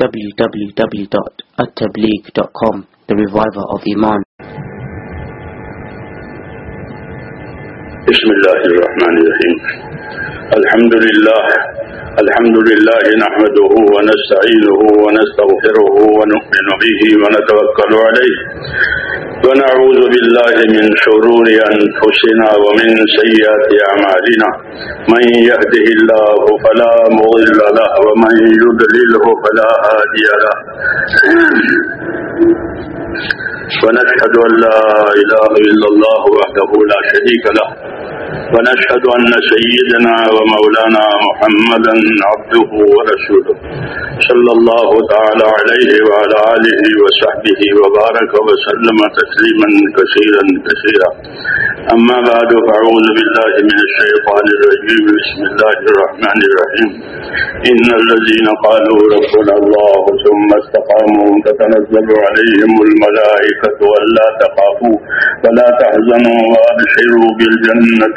www.attableek.com The Reviver of Iman. بسم الله الرحمن الرحيم الحمد لله الحمد لله نحمده ونستعينه ونستغفره ونؤمن به ونتوكل عليه ونعوذ بالله من شرور أنفسنا ومن سيئات أعمالنا. من يهده الله فلا مضل له ومن يضلله فلا هادي له. ونشهد أن لا إله إلا الله وحده لا شريك له. ونشهد أن سيدنا ومولانا محمدا عبده ورسوله صلى الله تعالى عليه وعلى آله وصحبه وبارك وسلم تسليما كثيرا كثيرا. أما بعد فأعوذ بالله من الشيطان الرجيم. بسم الله الرحمن الرحيم. إن الذين قالوا ربنا الله ثم استقاموا تتنزل عليهم الملائكة ولا تخافوا ولا تحزنوا وأبشروا بالجنة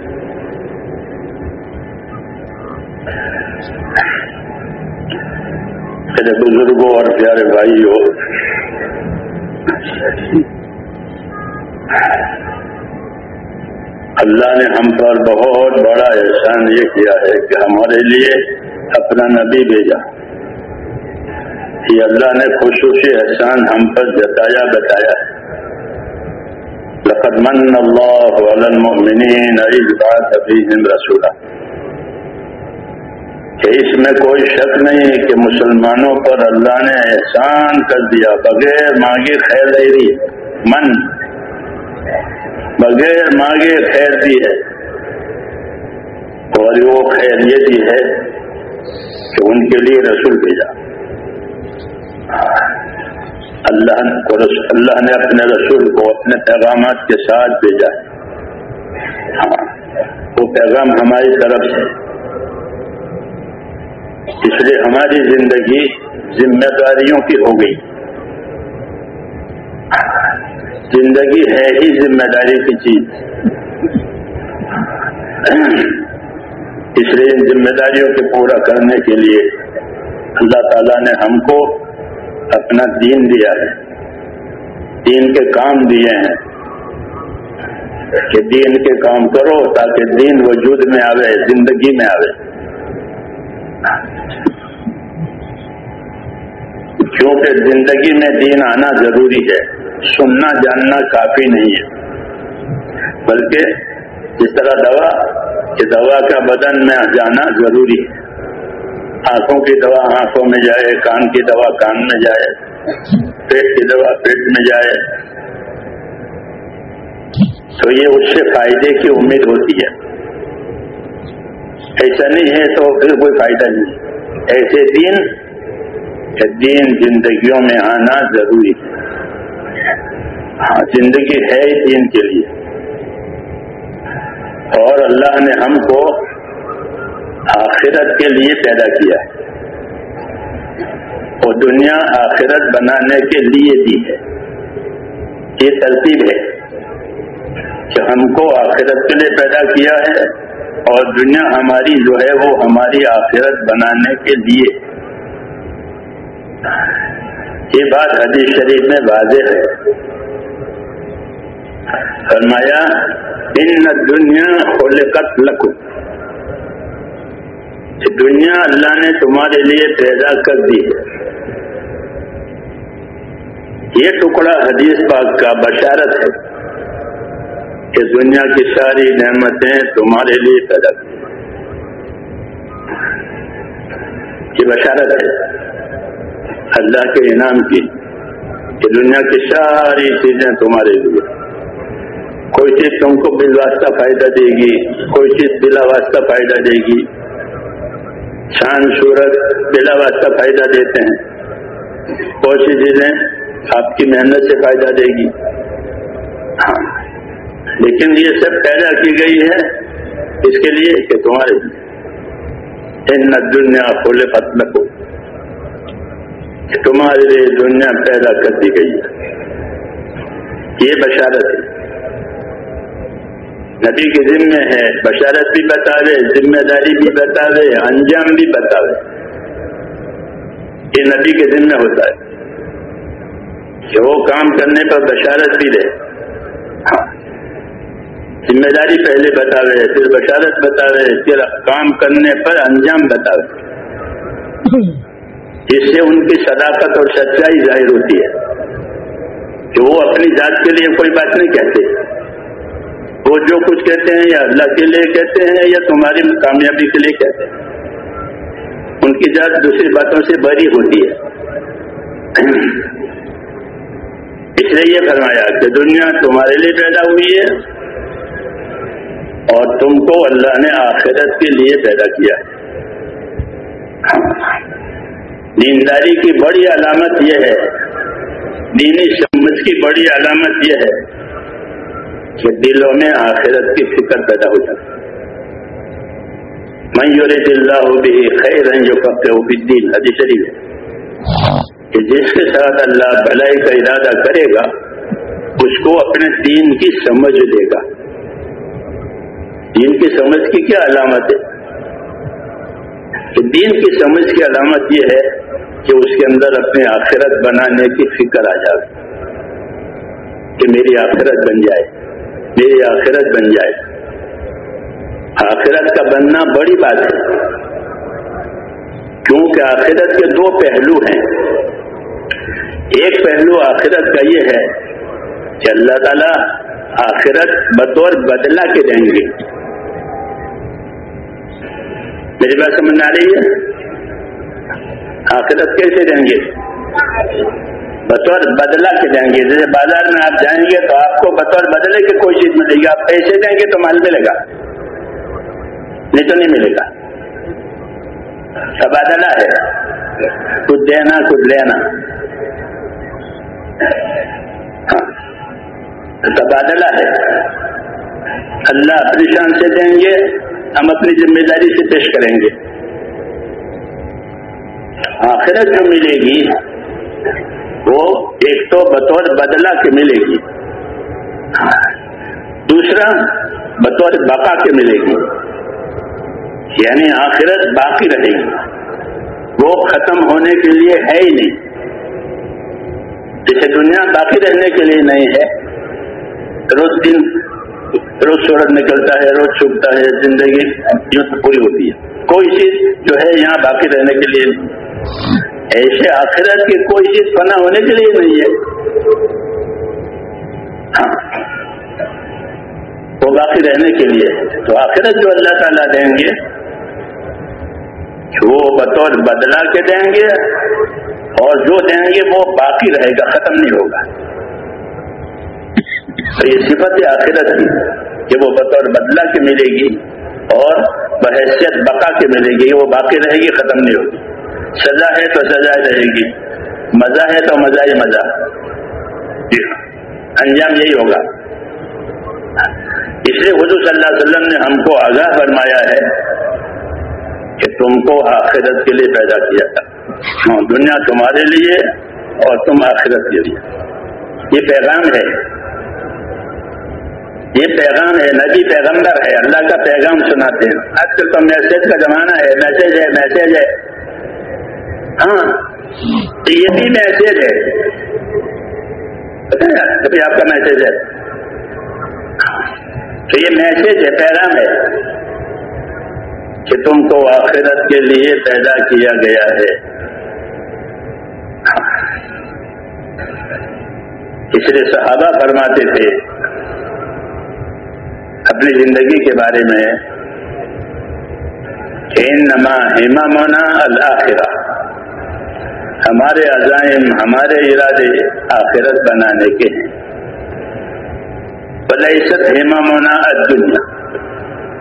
میرے بزرگوں اور پیارے بھائیوں، اللہ نے ہم پر بہت بڑا احسان یہ کیا ہے کہ ہمارے لیے اپنا نبی بھیجا۔ یہ اللہ نے خصوصی احسان ہم پر جتایا بتایا ہے۔ لقد من اللہ علی المؤمنین اذ بعث فیہم رسولا۔ کہ اس میں کوئی شک نہیں کہ مسلمانوں پر اللہ نے احسان کر دیا، بغیر مانگے خیر دے رہی من، بغیر مانگے خیر دی ہے۔ اور وہ خیر یہ دی ہے کہ ان کے لیے رسول بھیجا۔ اللہ اللہ نے اپنے رسول کو اپنے پیغامات کے ساتھ بھیجا۔ ہاں وہ پیغام ہماری طرف سے۔ اس لیے ہماری زندگی ذمہ داریوں کی ہو گئی۔ زندگی ہے ہی ذمہ داری کی چیز۔ اس لیے ان ذمہ داریوں کو پورا کرنے کے لیے اللہ تعالیٰ نے ہم کو اپنا دین دیا ہے۔ دین کے کام دیے ہیں۔ کہ دین کے کام کرو تاکہ دین وجود میں آوے، زندگی میں آوے۔ کیونکہ زندگی میں دین آنا ضروری ہے، سننا، جاننا کافی نہیں ہے۔ بلکہ جس طرح دوا، کہ دوا کا بدن میں جانا ضروری ہے۔ آنکھوں کی دوا آنکھوں میں جائے، کان کی دوا کان میں جائے، پیٹ کی دوا پیٹ میں جائے۔ تو یہ اس سے فائدے کی امید ہوتی ہے۔ ایسا نہیں ہے تو پھر کوئی فائدہ نہیں۔ ایسے دن کہ دین زندگیوں میں آنا ضروری ہے۔ ہاں زندگی ہے دین کے لیے۔ اور اللہ نے ہم کو آخرت کے لیے پیدا کیا ہے۔ اور دنیا آخرت بنانے کے لیے دی ہے۔ یہ ترتیب ہے کہ ہم کو آخرت کے لیے پیدا کیا ہے اور دنیا ہماری جو ہے وہ ہماری آخرت بنانے کے لیے یہ بات حدیث شریف میں واضح ہے۔ فرمایا، ان دنیا خلقت لکم۔ دنیا اللہ نے تمہارے لیے پیدا کر دی ہے۔ یہ ٹکڑا حدیث پاک کا بشارت ہے کہ دنیا کی ساری نعمتیں تمہارے لیے پیدا کی۔ یہ بشارت ہے۔ اللہ کے انعام کی کہ دنیا کی ساری چیزیں تمہارے لیے۔ کوئی چیز تم کو بل واسطہ فائدہ دے گی، کوئی چیز بلا واسطہ فائدہ دے گی۔ شان، صورت بلا واسطہ فائدہ دیتے ہیں۔ کوئی سی چیزیں آپ کی محنت سے فائدہ دے گی۔ ہاں۔ لیکن یہ سب پیدا کی گئی ہے اس کے لیے کہ تمہارے ان دنیا کھولے پتل کو کہ تمہارے لیے دنیا پیدا کر دی گئی ہے۔ یہ بشارت ہے۔ نبی کے ذمے ہے، بشارت بھی بتا دے، ذمہ داری بھی بتا دے، انجام بھی بتا دے۔ یہ نبی کے ذمے ہوتا ہے۔ کہ وہ کام کرنے پر بشارت بھی دے۔ ہاں۔ ذمہ داری پہلے بتا دے، پھر بشارت بتا دے، پھر کام کرنے پر انجام بتا دے۔ جس سے ان کی صداقت اور سچائی ظاہر ہوتی ہے، کہ وہ اپنی ذات کے لیے کوئی بات نہیں کہتے۔ وہ جو کچھ کہتے ہیں یا اللہ کے لیے کہتے ہیں یا تمہاری کامیابی کے لیے کہتے ہیں۔ ان کی ذات دوسری باتوں سے بری ہوتی ہے۔ اس لیے یہ فرمایا کہ دنیا تمہارے لیے پیدا ہوئی ہے اور تم کو اللہ نے آخرت کے لیے پیدا کیا۔ ہے دینداری کی بڑی علامت یہ ہے۔ دینی سمجھ کی بڑی علامت یہ ہے کہ دلوں میں آخرت کی فکر پیدا ہو جاتی میور دلّہ ہو بھی خیر ہیں جو کبتے ہو بھی دین حدیث شریف کہ جس کے ساتھ اللہ بھلائی کا ارادہ کرے گا، اس کو اپنے دین کی سمجھ دے گا۔ دین کی سمجھ کی کیا علامت ہے؟ کہ دین کی سمجھ کی علامت یہ ہے کہ اس کے اندر اپنی آخرت بنانے کی فکر آ جائے، کہ میری آخرت بن جائے، میری آخرت بن جائے۔ آخرت کا بننا بڑی بات ہے، کیونکہ آخرت کے دو پہلو ہیں۔ ایک پہلو آخرت کا یہ ہے کہ اللہ تعالی آخرت بطور بدلا کے دیں گے۔ میری بات سمجھ آ رہی ہے آخرت کیسے دیں گے؟ بطور بدلا کے دیں گے۔ جیسے بازار میں آپ جائیں گے تو آپ کو بطور بدلے کی کوئی چیز ملے گی۔ آپ پیسے دیں گے تو مال ملے گا۔ نہیں تو نہیں ملے گا۔ تبادلہ ہے۔ کچھ دینا، کچھ لینا۔ ہاں۔ تبادلہ ہے۔ اللہ اپنی شان سے دیں گے۔ ہم اپنی ذمہ داری سے پیش کریں گے۔ آخرت جو ملے گی، وہ ایک تو بطور بدلا کے ملے گی۔ دوسرا بطور بقا کے ملے گی۔ یعنی آخرت باقی رہے گی۔ وہ ختم ہونے کے لیے ہے ہی نہیں۔ جیسے دنیا باقی رہنے کے لیے نہیں ہے، روز دن روز سورج نکلتا ہے، روز چھپتا ہے، زندگی یوں پوری ہوتی ہے۔ کوئی چیز جو ہے یہاں باقی رہنے کے لیے ایسے آخرت کی کوئی چیز فنا ہونے کے لیے نہیں ہے۔ ہاں۔ وہ باقی رہنے کے لیے۔ تو آخرت جو اللہ تعالیٰ دیں گے، وہ بطور بدلا کے دیں گے اور جو دیں گے وہ باقی رہے گا، ختم نہیں ہوگا۔ تو یہ صفت آخرت کی کہ وہ بطور بدلا کے ملے گی اور بحیثیت بقا کے ملے گی، وہ باقی رہے گی، ختم نہیں ہوگی۔ سزا ہے تو سزا رہے گی، مزہ ہے تو مزہ ہی مزہ۔ جی ہاں، انجام یہی ہوگا۔ اس لیے حضور صلی اللہ علیہ وسلم نے ہم کو آگاہ فرمایا ہے کہ تم کو آخرت کے لیے پیدا کیا تھا۔ ہاں، دنیا تمہارے لیے اور تم آخرت کے لیے۔ یہ پیغام ہے۔ یہ پیغام ہے، نبی پیغمبر ہے، اللہ کا پیغام سناتے ہیں۔ آج کل تو میسج کا زمانہ ہے، میسج ہے میسج ہے۔ ہاں یہ بھی میسج ہے۔ کبھی آپ کا میسج ہے۔ تو یہ میسج ہے، پیغام ہے کہ تم کو آخرت کے لیے پیدا کیا گیا ہے۔ ہاں۔ اس لیے صحابہ فرماتے تھے اپنی زندگی کے بارے میں نما ہیما مونا الآخرہ ہمارے عزائم ہمارے ارادے آخرت بنانے کے ہیں۔ بلعت ہیما مونا دنیا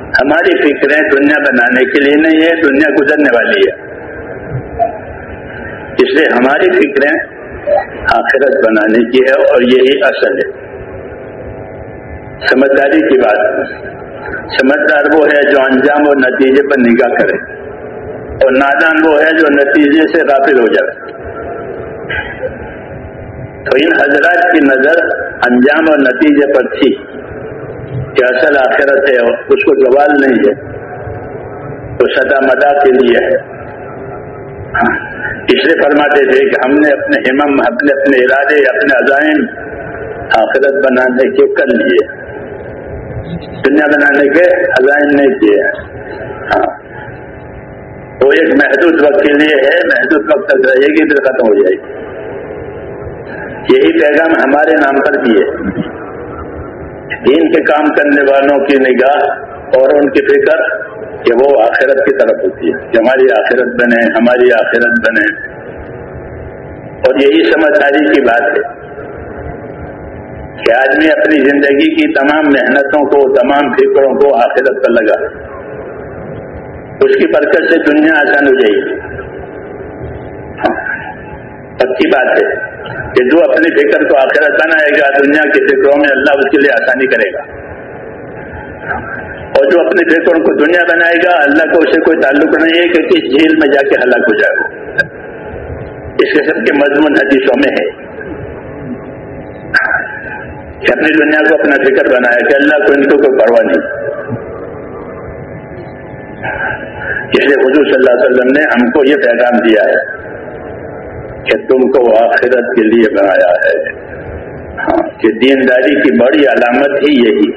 ہماری فکریں دنیا بنانے کے لیے نہیں ہے دنیا گزرنے والی ہے۔ اس لیے ہماری فکریں آخرت بنانے کی ہے اور یہی اصل ہے۔ سمجھداری کی بات سمجھدار وہ ہے جو انجام اور نتیجے پر نگاہ کرے۔ اور نادان وہ ہے جو نتیجے سے غافل ہو جائے۔ تو ان حضرات کی نظر انجام اور نتیجے پر تھی کہ اصل آخرت ہے اس کو زوال نہیں ہے۔ تو سدا مدا کے لیے ہے۔ ہاں۔ اس لیے فرماتے تھے کہ ہم نے اپنے ہمم اپنے اپنے ارادے، اپنے عزائم آخرت بنانے کے کر لیے۔ دنیا بنانے کے عزائم نہیں کیے ہاں۔ وہ ایک محدود وقت کے لیے ہے، محدود وقت تک رہے گی، پھر ختم ہو جائے گی۔ یہی پیغام ہمارے نام پر بھی ہے۔ دین کے کام کرنے والوں کی نگاہ اور ان کی فکر کہ وہ آخرت کی طرف ہوتی ہے، کہ ہماری آخرت بنے، ہماری آخرت بنے۔ اور یہی سمجھداری کی بات ہے۔ کہ آدمی اپنی زندگی کی تمام محنتوں کو، تمام فکروں کو آخرت پر لگا۔ اس کی برکت سے دنیا آسان ہو جائے گی۔ پکی بات ہے کہ جو اپنی فکر کو آخرت بنائے گا، دنیا کی فکروں میں اللہ اس کے لیے آسانی کرے گا۔ اور جو اپنی فکروں کو دنیا بنائے گا، اللہ کو اسے کوئی تعلق نہیں ہے کہ کس جھیل میں جا کے ہلاک ہو جائے وہ اس قسم کے مضمون حدیثوں میں ہے۔ کہ اپنی دنیا کو اپنا فکر بنائے کہ اللہ کو ان کو کوئی پرواہ نہیں۔ اس لیے حضور صلی اللہ علیہ وسلم نے ہم کو یہ پیغام دیا ہے کہ تم کو آخرت کے لیے بنایا ہے۔ ہاں کہ دینداری کی بڑی علامت ہی یہی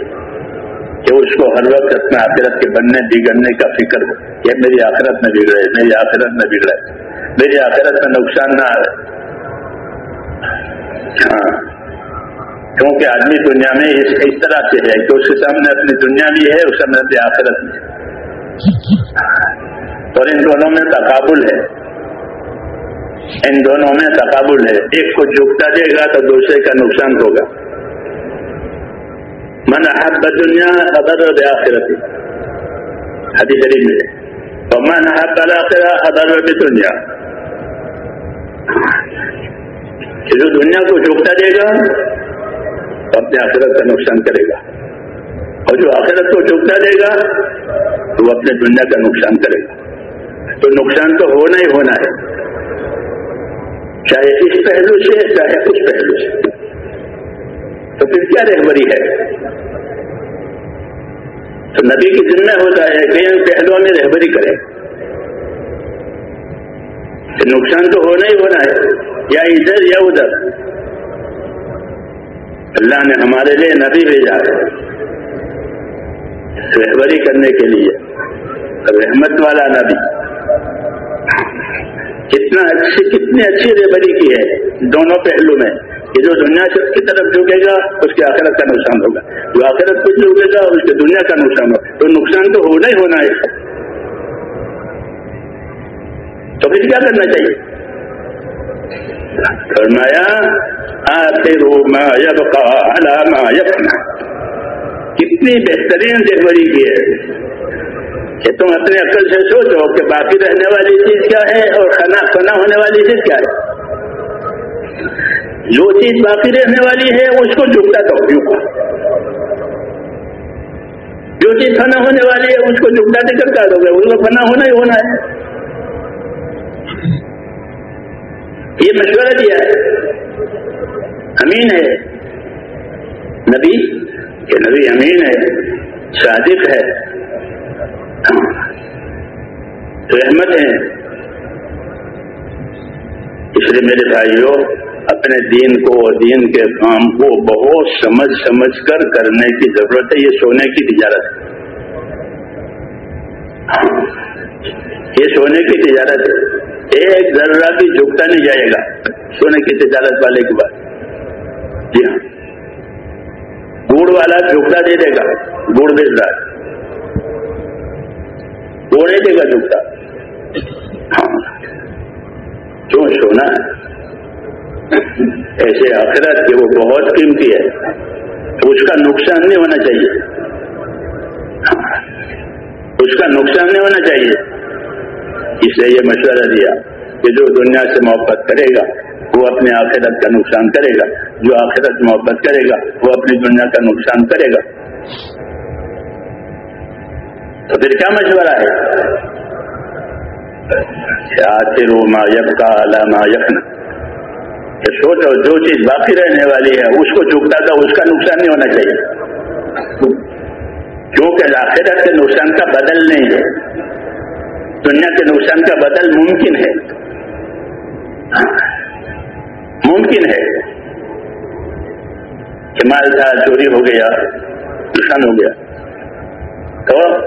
کہ اس کو ہر وقت اپنے آخرت کے بننے، بگڑنے کا فکر ہو۔ کہ میری آخرت میں بگڑے، میری آخرت میں بگڑے۔ میری آخرت میں نقصان نہ آئے۔ ہاں۔ کیونکہ آدمی دنیا میں اس اس طرح سے ہے کہ اس کے سامنے اپنی دنیا بھی ہے اس سامنے اپنی آخرت بھی اور ان دونوں میں تقابل ہے۔ ان دونوں میں تقابل ہے۔ ایک کو جھکتا دے گا تو دوسرے کا نقصان ہوگا۔ من احب دنیا ادر آخرت حدیث شریف میں تو من احب الاخرہ ادر دنیا جو دنیا کو جھکتا دے گا تو اپنے آخرت کا نقصان کرے گا۔ اور جو آخرت کو جھکتا دے گا تو وہ اپنے دنیا کا نقصان کرے گا۔ تو نقصان تو ہونا ہی ہونا ہے۔ چاہے اس پہلو سے، چاہے اس پہلو سے۔ تو پھر کیا رہبری ہے؟ تو نبی کی ذمہ ہوتا ہے کہ ان پہلوؤں میں رہبری کرے۔ نقصان تو ہونا ہی ہونا ہے۔ یا ادھر یا ادھر۔ اللہ نے ہمارے لیے نبی بھیجا ہے۔ رہبری کرنے کے لیے۔ رحمت والا نبی۔ کتنا اچھی، کتنی اچھی ریبری کی ہے۔ دونوں پہلو میں۔ کہ جو دنیا سے کی طرف جھکے گا، اس کی آخرت کا نقصان ہوگا۔ جو آخرت کو جھکے گا، اس کی دنیا کا نقصان ہوگا۔ تو نقصان تو ہونا ہی ہونا ہے۔ تو پھر کیا کرنا چاہیے؟ فرمایا، آخر ما یبقا علی ما یفنا. کتنی بہترین ریبری کی ہے کہ تم اپنے عقل سے سوچو کہ باقی رہنے والی چیز کیا ہے اور کھانا فنا ہونے والی چیز کیا ہے۔ جو چیز باقی رہنے والی ہے، اس کو جھکتا دو جھکا جو چیز فنا ہونے والی ہے، اس کو جھکتا دے کر دو گے اس کو فنا ہونا ہی ہونا ہے۔ یہ مشورہ دیا ہے۔ امین ہے۔ نبی، کہ نبی امین ہے، صادق ہے۔ رحمت ہیں اس لیے میرے بھائیوں اپنے دین کو اور دین کے کام کو بہت سمجھ سمجھ کر کرنے کی ضرورت ہے، یہ سونے کی تجارت۔ ہے یہ سونے کی تجارت ہے۔ ایک ذرہ بھی جھکتا نہیں جائے گا۔ سونے کی تجارت والے کے بعد جی ہاں۔ گڑ والا جھکتا دے دے گا۔ گڑ بیچ رہا ہے دے گا جھکتا۔ ہاں۔ کیوں سونا؟ ایسے آخرت کہ وہ بہت قیمتی ہے۔ اس کا نقصان نہیں ہونا چاہیے۔ ہاں۔ اس کا نقصان نہیں ہونا چاہیے۔ اس لیے یہ مشورہ دیا کہ جو دنیا سے محبت کرے گا، وہ اپنے آخرت کا نقصان کرے گا۔ جو آخرت محبت کرے گا، وہ اپنی دنیا کا نقصان کرے گا۔ تو پھر کیا مشورہ ہے؟ آخر ما یب کا علامہ یقن سوچو، جو چیز باقی رہنے والی ہے، اس کو جھکتا تھا، اس کا نقصان نہیں ہونا چاہیے۔ کیونکہ آخرت کے نقصان کا بدل نہیں ہے۔ دنیا کے نقصان کا بدل ممکن ہے۔ ہاں؟ ممکن ہے۔ کہ مال تھا، چوری ہو گیا، نقصان ہو گیا۔ تو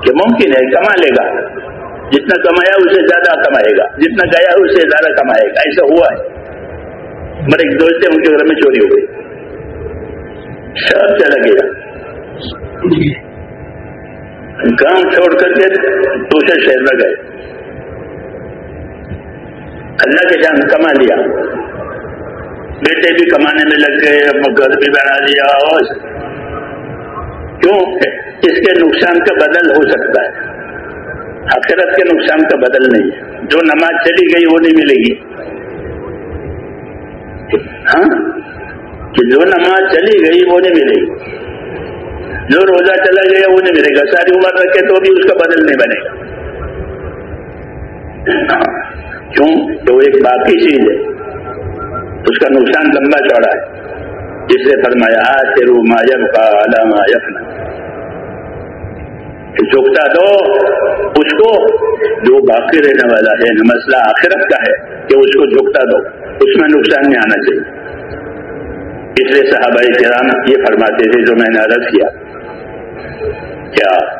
کہ ممکن ہے، کما لے گا۔ جتنا کمایا، اسے زیادہ کمائے گا۔ جتنا گیا، اسے زیادہ کمائے گا۔ ایسا ہوا ہے۔ میرے ایک دوست ان کے گھر میں چوری ہو گئی۔ سب چلا گیا گاؤں چھوڑ کر کے دوسرے شہر میں گئے۔ اللہ کے جان کما لیا۔ بیٹے بھی کمانے میں لگ گئے گھر بھی بنا لیا۔ اور کیوں؟ اس کے نقصان کا بدل ہو سکتا ہے۔ آخرت کے نقصان کا بدل نہیں۔ ہے جو نماز چلی گئی، وہ نہیں ملے گی۔ ہاں؟ کہ جو نماز چلی گئی، وہ نہیں ملے گی۔ جو روزہ چلا گیا وہ نہیں ملے گا۔ ساری عمر رکھے تو بھی اس کا بدل نہیں بنے گا۔ کیوں؟ تو ایک باقی چیز ہے۔ اس کا نقصان لمبا چوڑا ہے۔ جس سے فرمایا آخر مایب کا علامہ یفنا جھکتا دو، اس کو جو باقی رہنے والا ہے مسئلہ آخرت کا ہے، کہ اس کو جھکتا دو۔ اس میں نقصان نہیں آنا چاہیے۔ اس لیے صحابہ کرام یہ فرماتے تھے، جو میں نے عرض کیا کیا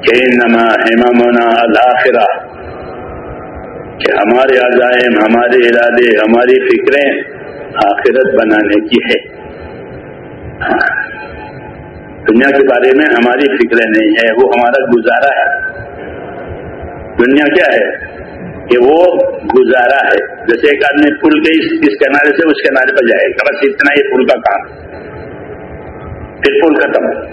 کہ نما ہیمامونا الآخرہ کہ ہمارے عزائم، ہمارے ارادے، ہماری فکریں آخرت بنانے کی ہے۔ دنیا کے بارے میں ہماری فکریں نہیں ہے وہ ہمارا گزارا ہے۔ دنیا کیا ہے؟ کہ وہ گزارا ہے۔ جیسے ایک آدمی پل کے اس کنارے سے اس کنارے پر جائے گا، بس اتنا یہ پل کا کام۔ پھر پل ختم۔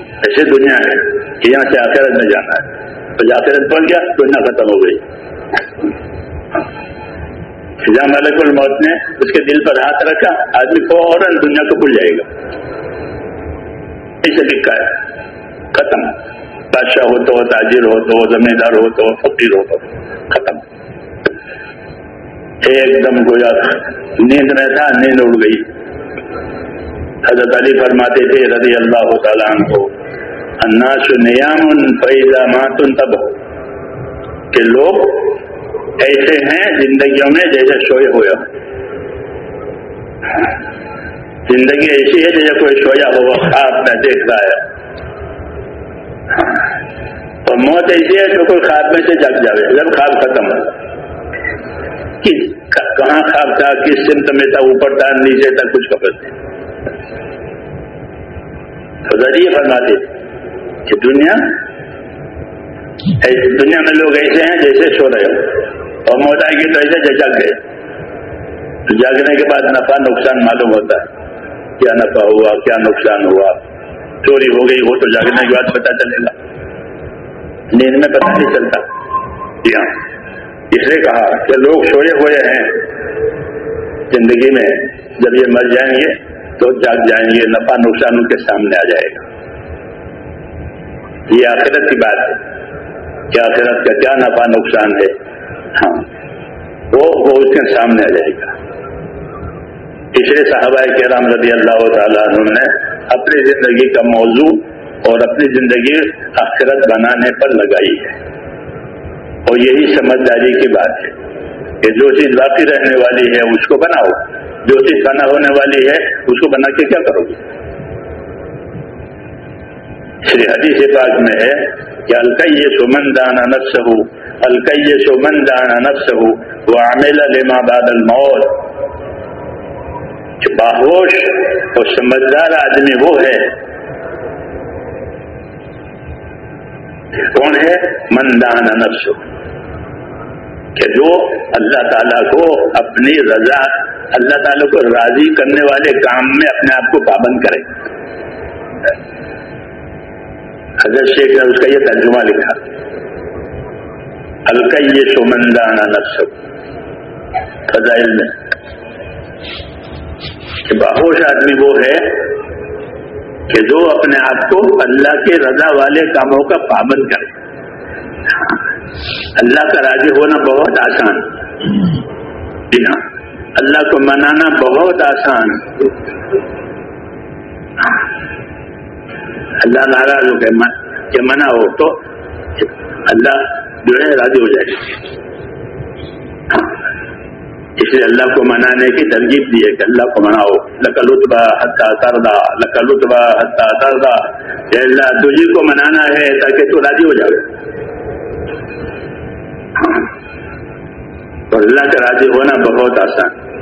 ایسے دنیا ہے کہ یہاں سے آخرت میں جانا ہے۔ تو آخرت پڑ گیا دنیا ختم ہو گئی۔ جہاں ملک الموت نے اس کے دل پر ہاتھ رکھا، آدمی فوراً دنیا کو بھول جائے گا۔ اسے لکھا ہے، ختم۔ بادشاہ ہو تو تاجر ہو تو زمیندار ہو تو فقیر ہو تو ختم۔ ایک دم گویا نیند میں تھا، نیند اڑ گئی۔ حضرت علی فرماتے تھے رضی اللہ تعالیٰ کو اناس نیام فیضا ماتن تب ہو کہ لوگ ایسے ہیں زندگیوں میں جیسے سوئے ہوئے زندگی ایسی ہے جیسے کوئی سویا ہوا خواب میں دیکھ رہا ہے۔ اور موت ایسی ہے جو کوئی خواب میں سے جگ جاوے جب خواب ختم ہو۔ کہاں خواب تھا، کس سمت میں تھا، اوپر تھا، نیچے تھا، کچھ خبر نہیں۔ ذریعے فرماتے کہ دنیا دنیا میں لوگ ایسے ہیں جیسے سو رہے ہو اور موت آئے گی تو ایسے جگ گئے۔ جاگنے کے بعد نفع، نقصان معلوم ہوتا ہے۔ کیا نفع ہوا، کیا نقصان ہوا۔ چوری ہو گئی، وہ تو جاگنے کے بعد پتا چلے گا۔ نیند میں پتہ نہیں چلتا۔ جی ہاں۔ اس نے کہا کہ لوگ سوئے ہوئے ہیں۔ زندگی میں جب یہ مر جائیں گے تو جاگ جائیں گے، نفع نقصان ان کے سامنے آ جائے گا۔ یہ آخرت کی بات ہے کہ آخرت کا کیا نفع نقصان ہے۔ ہاں وہ اس کے سامنے آ جائے گا۔ تیسرے صحابہ کے رام رضی اللہ تعالیٰ عنہ نے اپنی زندگی کا موضوع اور اپنی زندگی آخرت بنانے پر لگائی ہے۔ اور یہی سمجھداری کی بات ہے کہ جو چیز باقی رہنے والی ہے، اس کو بناؤ۔ جو چیز بنا ہونے والی ہے، اس کو بنا کے کیا کرو گے؟ شری حدیث پاک میں ہے کہ الکئی سمن دانا نفس ہو الکئی سمن دانا نفس ہو وہ عامل لما بعد الموت. کہ باہوش اور سمجھدار آدمی وہ ہے، کون ہے؟ مندان نفس کہ جو اللہ تعالیٰ کو اپنی رضا، اللہ تعالیٰ کو راضی کرنے والے کام میں اپنے آپ کو پابند کرے۔ حضرت شیخ نے اس کا یہ ترجمہ لکھا۔ الکئی سمندان نفس فضائل میں۔ کہ باہوش آدمی وہ ہے کہ جو اپنے آپ کو اللہ کے رضا والے کاموں کا پابند کرے۔ اللہ کا راضی ہونا بہت آسان جی ہاں۔ اللہ کو منانا بہت آسان اللہ ناراض ہو کہ منع ہو تو اللہ جو ہے راضی ہو جائے۔ اس لیے اللہ کو منانے کی ترغیب دی ہے کہ اللہ کو مناؤ۔ لکل لطبہ حتہ کردہ لکل لطبہ حتہ کردہ اللہ تجھے کو منانا ہے تاکہ تو راضی ہو جائے اور اللہ کا راضی ہونا بہت آسان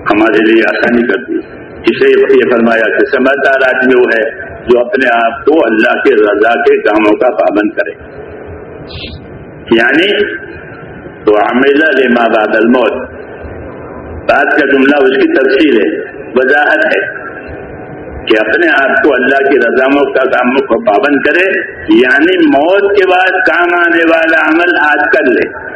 ہمارے لیے آسانی کرتی اسے یہ فرمایا کہ سمجھدار آدمی وہ ہے جو اپنے آپ کو اللہ کے رضا کے کاموں کا پابند کرے۔ یعنی تو عاملہ لما بعد الموت۔ بات کا جملہ اس کی تفصیل ہے، وضاحت ہے۔ کہ اپنے آپ کو اللہ کی رضاموں کا کام کو پابند کرے یعنی موت کے بعد کام آنے والا عمل آج کر لے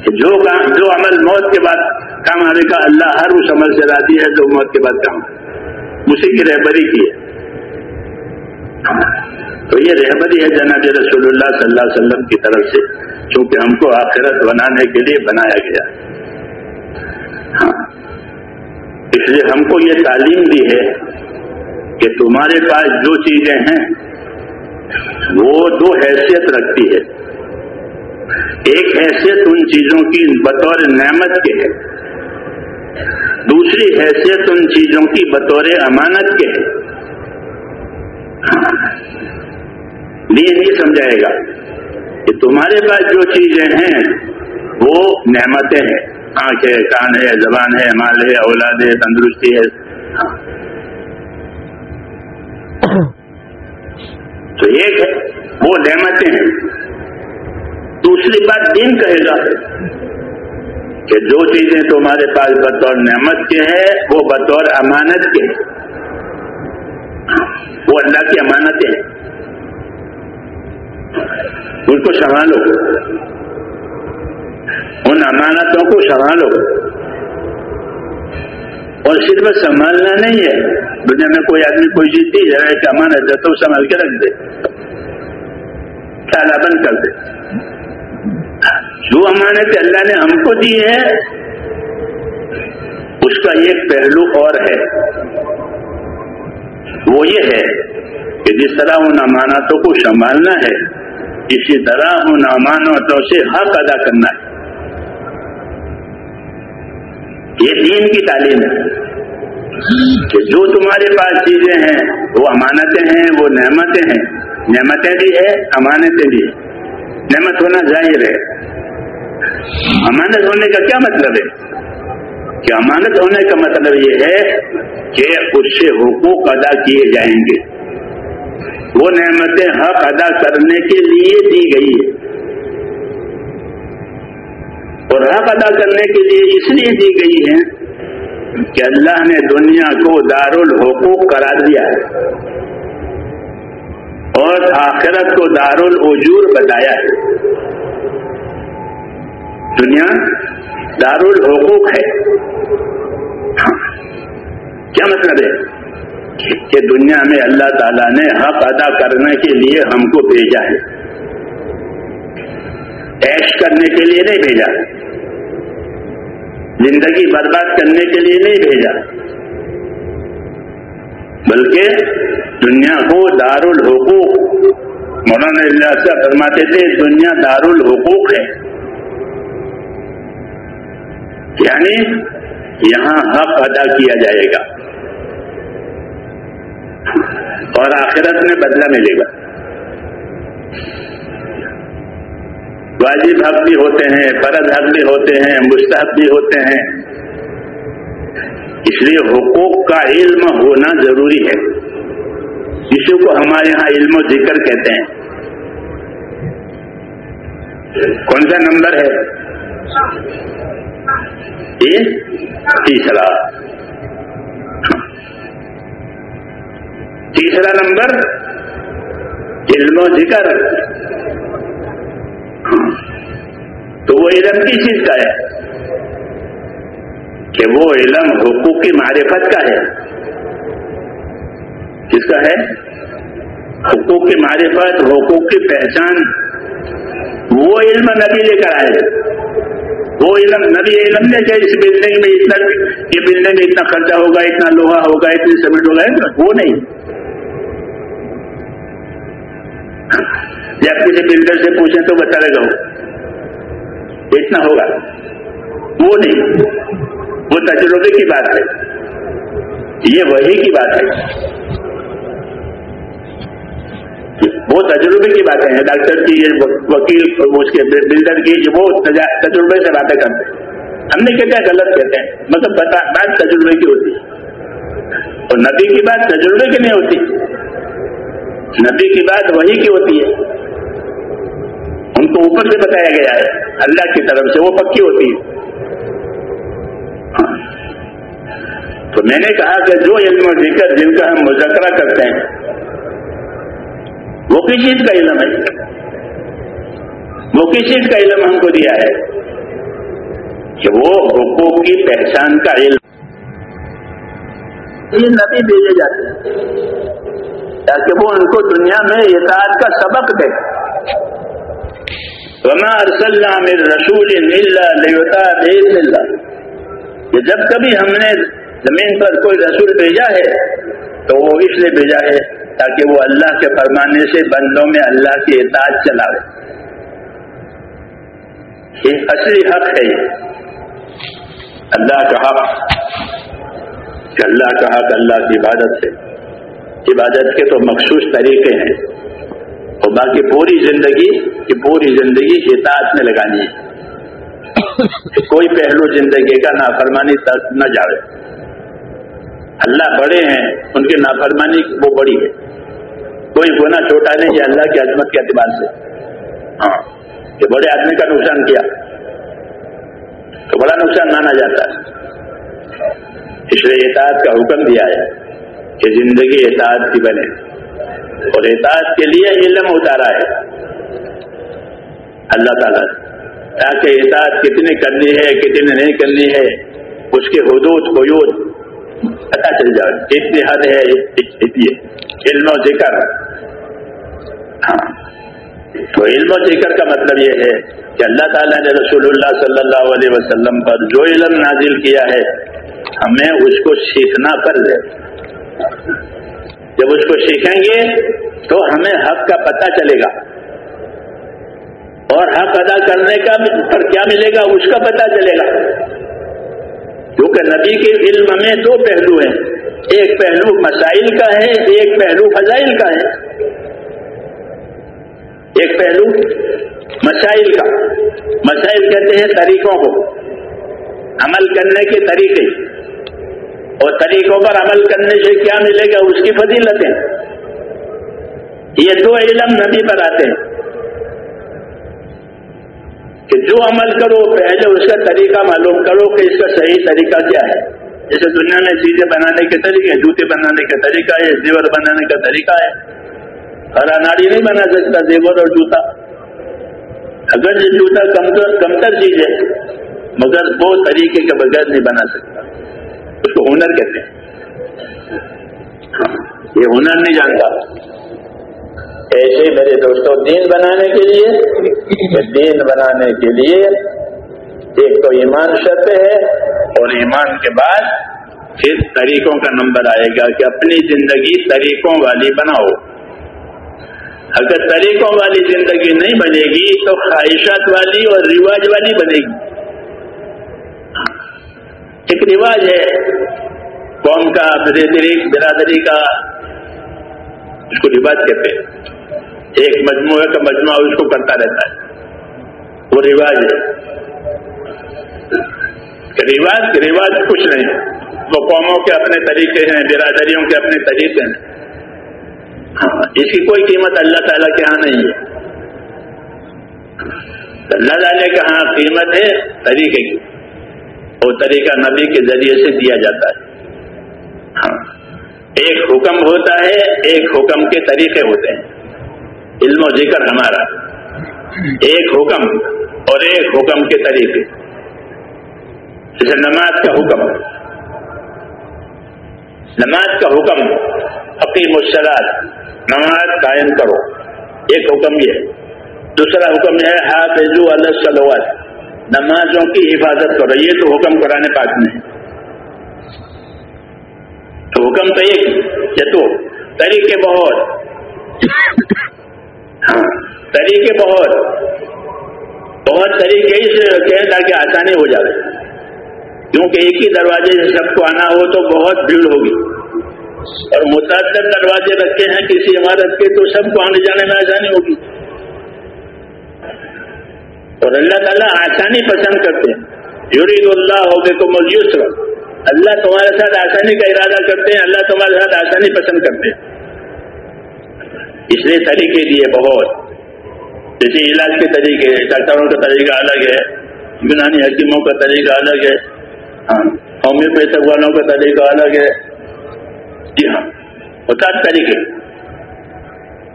جو کام، جو عمل موت کے بعد کام آنے کا اللہ ہر اس عمل سے راضی ہے جو موت کے بعد کام اسی کی رہبری کی ہے۔ تو یہ رہبری ہے جناب رسول اللہ صلی اللہ علیہ وسلم کی طرف سے، چونکہ ہم کو آخرت بنانے کے لیے بنایا گیا۔ ہاں۔ اس لیے ہم کو یہ تعلیم دی ہے کہ تمہارے پاس جو چیزیں ہیں، وہ دو حیثیت رکھتی ہے۔ ایک حیثیت ان چیزوں کی بطور نعمت کے ہے۔ دوسری حیثیت ان چیزوں کی بطور امانت کے ہے۔ یہ نہیں سمجھائے گا کہ تمہارے پاس جو چیزیں ہیں، وہ نعمتیں ہیں۔ آنکھ ہے کان ہے، زبان ہے، مال ہے، اولاد ہے، تندرستی ہے۔ تو ایک ہے، وہ نعمتیں ہیں۔ دوسری بات دین کہے گا کہ جو چیزیں تمہارے پاس بطور نعمت کے ہیں، وہ بطور امانت کے ہیں۔ وہ اللہ کی امانتیں ہیں۔ ان کو سنبھالو۔ ان امانتوں کو سنبھالو۔ اور صرف سنبھالنا نہیں ہے، دنیا میں کوئی آدمی کوئی جیتی ہے ایک امانت ہے تو سنبھال کے رکھ دے۔ تالا بند کر دے۔ جو امانت اللہ نے ہم کو دی ہے، اس کا ایک پہلو اور ہے۔ وہ یہ ہے کہ جس طرح ان امانتوں کو سنبھالنا ہے، اسی طرح ان امانتوں سے حق ادا کرنا ہے۔ یہ دین کی تعلیم ہے۔ کہ جو تمہارے پاس چیزیں ہیں، وہ امانتیں ہیں، وہ نعمتیں ہیں۔ نعمتیں بھی ہے، امانتیں بھی نعمت ہونا ظاہر ہے۔ امانت ہونے کا کیا مطلب ہے؟ کہ امانت ہونے کا مطلب یہ ہے کہ اس سے حقوق ادا کیے جائیں گے۔ وہ نعمتیں حق ادا کرنے کے لیے دی گئی ہے اور حق ادا کرنے کے لیے اس لیے دی گئی ہے کہ اللہ نے دنیا کو دار الحقوق قرار دیا ہے اور آخرت کو دار العجور بتایا ہے۔ دنیا دار الحقوق ہے ہاں۔ کیا مطلب ہے؟ کہ دنیا میں اللہ تعالیٰ نے حق ادا کرنے کے لیے ہم کو بھیجا ہے۔ ایش کرنے کے لیے نہیں بھیجا۔ زندگی برباد کرنے کے لیے نہیں بھیجا۔ بلکہ دنیا کو دار الحقوق مولانا اللہ سے فرماتے تھے، دنیا دار الحقوق ہے۔ یعنی یہاں حق ادا کیا جائے گا۔ اور آخرت میں بدلہ ملے گا۔ واجب حق بھی ہوتے ہیں، فرض حق بھی ہوتے ہیں مستحب بھی ہوتے ہیں۔ اس لیے حقوق کا علم ہونا ضروری ہے۔ اسی کو ہمارے ہاں علم و ذکر کہتے ہیں۔ کون سا نمبر ہے؟ تیسرا۔ تیسرا نمبر، علم و ذکر۔ تو وہ علم کس چیز کا ہے کہ وہ علم حقوق کی معرفت کا ہے۔ کس کا ہے؟ حقوق کی معرفت، حقوق کی پہچان۔ وہ علم نبی لے کر آئے۔ وہ علم، نبی علم نے کہ اس بلڈنگ میں اتنا، یہ بلڈنگ میں اتنا خرچہ ہوگا، اتنا لوہا ہوگا، اتنی سیمنٹ ہوگا وہ نہیں۔ جب کسی بلڈر سے پوچھیں تو بتا رہے گا اتنا ہوگا۔ وہ نہیں۔ وہ تجربے کی بات ہے۔ یہ وہی کی بات ہے۔ وہ تجربے کی باتیں ہیں ڈاکٹر کی وکیل اس کے بلڈر کی وہ تجربے سے باتیں کرتے ہیں۔ ہم نے کہتے ہیں غلط کہتے ہیں؟ مطلب بات تجربے کی ہوتی ہے۔ اور نبی کی بات تجربے کی نہیں ہوتی۔ نبی کی بات وہی کی ہوتی ہے۔ ان کو اوپر سے بتایا گیا ہے، اللہ کی طرف سے وہ پکی ہوتی ہے۔ ہاں۔ تو میں نے کہا کہ جو علم و ذکر جن کا ہم مذاکرہ کرتے ہیں، وہ کس چیز کا علم ہے؟ وہ کس چیز کا علم ہم کو دیا ہے؟ کہ وہ حقوق کی پہچان کا علم۔ یہ نبی بھیجے جاتے ہیں، تاکہ وہ ان کو دنیا میں اطاعت کا سبق دے۔ وما ارسلنا من رسول الا اللہ کہ جب کبھی ہم نے زمین پر کوئی رسول بھیجا ہے، تو وہ اس لیے بھیجا ہے تاکہ وہ اللہ کے فرمانے سے بندوں میں اللہ کی اطاعت چلاوے۔ یہ اصلی حق ہے۔ اللہ کا حق، کہ اللہ کا حق، اللہ کی عبادت ہے۔ عبادت کے تو مخصوص طریقے ہیں۔ اور باقی پوری زندگی کی پوری زندگی اطاعت میں لگانی ہے۔ کوئی پہلو زندگی کا نافرمانی تک نہ جاوے۔ اللہ بڑے ہیں، ان کی نافرمانی وہ بڑی ہے۔ کوئی گنا چھوٹا نہیں یہ اللہ کی عظمت کے اعتبار سے۔ ہاں یہ بڑے آدمی کا نقصان کیا۔ تو بڑا نقصان مانا جاتا ہے۔ اس لیے اطاعت کا حکم دیا ہے کہ زندگی اطاعت کی بنے۔ اور اطاعت کے لیے علم اتارا ہے۔ اللہ تعالیٰ، تاکہ اطاعت کتنی کرنی ہے، کتنی نہیں کرنی ہے، اس کے حدود قیود پتا چل جائے۔ اتنی حد ہے علم و ذکر۔ ہاں۔ تو علم و ذکر کا مطلب یہ ہے کہ اللہ تعالیٰ نے رسول اللہ صلی اللہ علیہ وسلم پر جو علم نازل کیا ہے، ہمیں اس کو سیکھنا پر ہے۔ جب اس کو سیکھیں گے تو ہمیں حق کا پتہ چلے گا۔ اور حق ادا کرنے کا پر کیا ملے گا؟ اس کا پتہ چلے گا۔ کیونکہ نبی کے علم میں دو پہلو ہیں۔ ایک پہلو مسائل کا ہے، ایک پہلو فضائل کا ہے۔ ایک پہلو مسائل کا۔ مسائل کہتے ہیں طریقوں کو۔ عمل کرنے کے طریقے۔ اور طریقوں پر عمل کرنے سے کیا ملے گا؟ اس کی فضیلتیں۔ یہ دو علم نبی پر آتے ہیں کہ جو عمل کرو، پہلے اس کا طریقہ معلوم کرو کہ اس کا صحیح طریقہ کیا ہے۔ جیسے دنیا میں چیزیں بنانے کے طریقے، جوتے بنانے کا طریقہ ہے، زیور بنانے کا طریقہ ہے۔ ہرا ناڑی نہیں بنا سکتا، زیور اور جوتا۔ اگر یہ جوتا کمتر کمتر چیز ہے، مگر وہ طریقے کے بغیر نہیں بنا سکتا۔ اس کو ہنر کہتے ہیں۔ یہ ہنر نہیں جانتا۔ ایسے میرے دوستوں، دین بنانے کے لیے۔ دین بنانے کے لیے ایک تو ایمان شرط ہے اور ایمان کے بعد پھر طریقوں کا نمبر آئے گا کہ اپنی زندگی طریقوں والی بناؤ۔ اگر طریقوں والی زندگی نہیں بنے گی تو خواہشات والی اور رواج والی بنے گی۔ ایک رواج ہے۔ قوم کا برادری برادری کا۔ اس کو رواج کہتے ہیں۔ ایک مجموعے کا مجموعہ اس کو کرتا رہتا ہے۔ وہ رواج ہے۔ رواج رواج کچھ نہیں۔ وہ قوموں کے اپنے طریقے ہیں، برادریوں کے اپنے طریقے ہیں۔ ہاں اس کی کوئی قیمت اللہ تعالیٰ کے ہاں نہیں ہے۔ اللہ تعالیٰ کے ہاں قیمت ہے طریقے کی۔ وہ طریقہ نبی کے ذریعے سے دیا جاتا ہے۔ ہاں۔ ایک حکم ہوتا ہے، ایک حکم کے طریقے ہوتے ہیں۔ علم و ذکر ہمارا۔ ایک حکم اور ایک حکم کے طریقے۔ جیسے نماز کا حکم۔ نماز کا حکم عقیم السلاد نماز قائم کرو۔ ایک حکم یہ۔ دوسرا حکم یہ ہے حافظ اللہ نمازوں کی حفاظت کرو، یہ تو حکم قرآن پاک میں تو حکم تو ایک تو طریقے بہت۔ ہاں طریقے بہت۔ بہت طریقے سے رکھے ہیں تاکہ آسانی ہو جائے۔ کیونکہ ایک ہی دروازے سے سب کو آنا ہو تو بہت بھیڑ ہوگی۔ اور متعدد دروازے رکھے ہیں، کسی عمارت کے تو سب کو آنے جانے میں آسانی ہوگی۔ اور اللہ تعالیٰ آسانی پسند کرتے ہیں۔ یورید اللہ ہوگے کو مزیوس اللہ تمہارے ساتھ آسانی کا ارادہ کرتے ہیں، اللہ تمہارے ساتھ آسانی پسند کرتے ہیں۔ اس لیے طریقے دیے بہت۔ جیسے علاج کے طریقے ڈاکٹروں کا طریقہ الگ ہے یونانی حکیموں کا طریقہ الگ ہے ہاں ہومیوپیتھک والوں کا طریقہ الگ ہے۔ جی ہاں ہوتا طریقے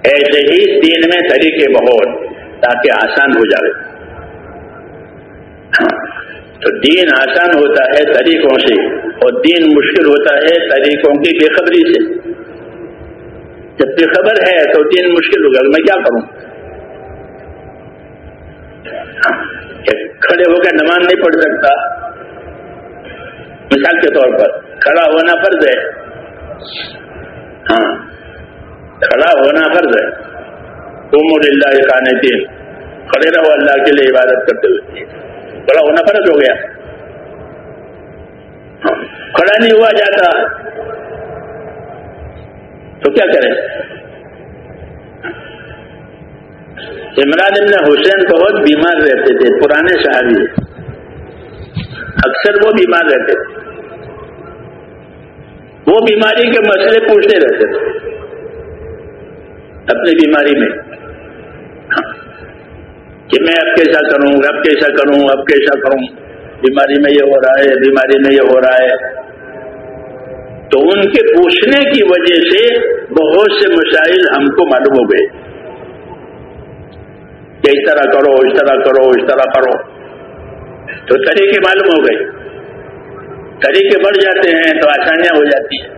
ایسے ہی دین میں طریقے بہت، تاکہ آسان ہو جائے۔ تو دین آسان ہوتا ہے طریقوں سے اور دین مشکل ہوتا ہے طریقوں کی بے خبری سے۔ جب بے خبر ہے تو دین مشکل ہوگا میں کیا کروں؟ کھڑے ہو کر نماز نہیں پڑھ سکتا۔ مثال کے طور پر، کھڑا ہونا فرض ہے۔ ہاں کھڑا ہونا فرض ہے۔ تم اللہ کھانے دین کھڑے رہو اللہ کے لیے عبادت کرتے ہوئے۔ کھڑا ہونا فرض ہو گیا۔ کھڑا نہیں ہوا جاتا۔ تو کیا کریں؟ عمران ابن حسین بہت بیمار رہتے تھے، پرانے صحابی۔ اکثر وہ بیمار رہتے تھے۔ وہ بیماری کے مسئلے پوچھتے رہتے تھے۔ اپنی بیماری میں۔ کہ میں اب کیسا کروں، اب کیسا کروں، اب کیسا کروں؟ بیماری میں یہ ہو رہا ہے، بیماری میں یہ ہو رہا ہے۔ تو ان کے پوچھنے کی وجہ سے بہت سے مسائل ہم کو معلوم ہو گئے۔ کہ اس طرح کرو، اس طرح کرو، اس طرح کرو۔ تو طریقے معلوم ہو گئے۔ طریقے بڑھ جاتے ہیں تو آسانیاں ہو جاتی ہیں۔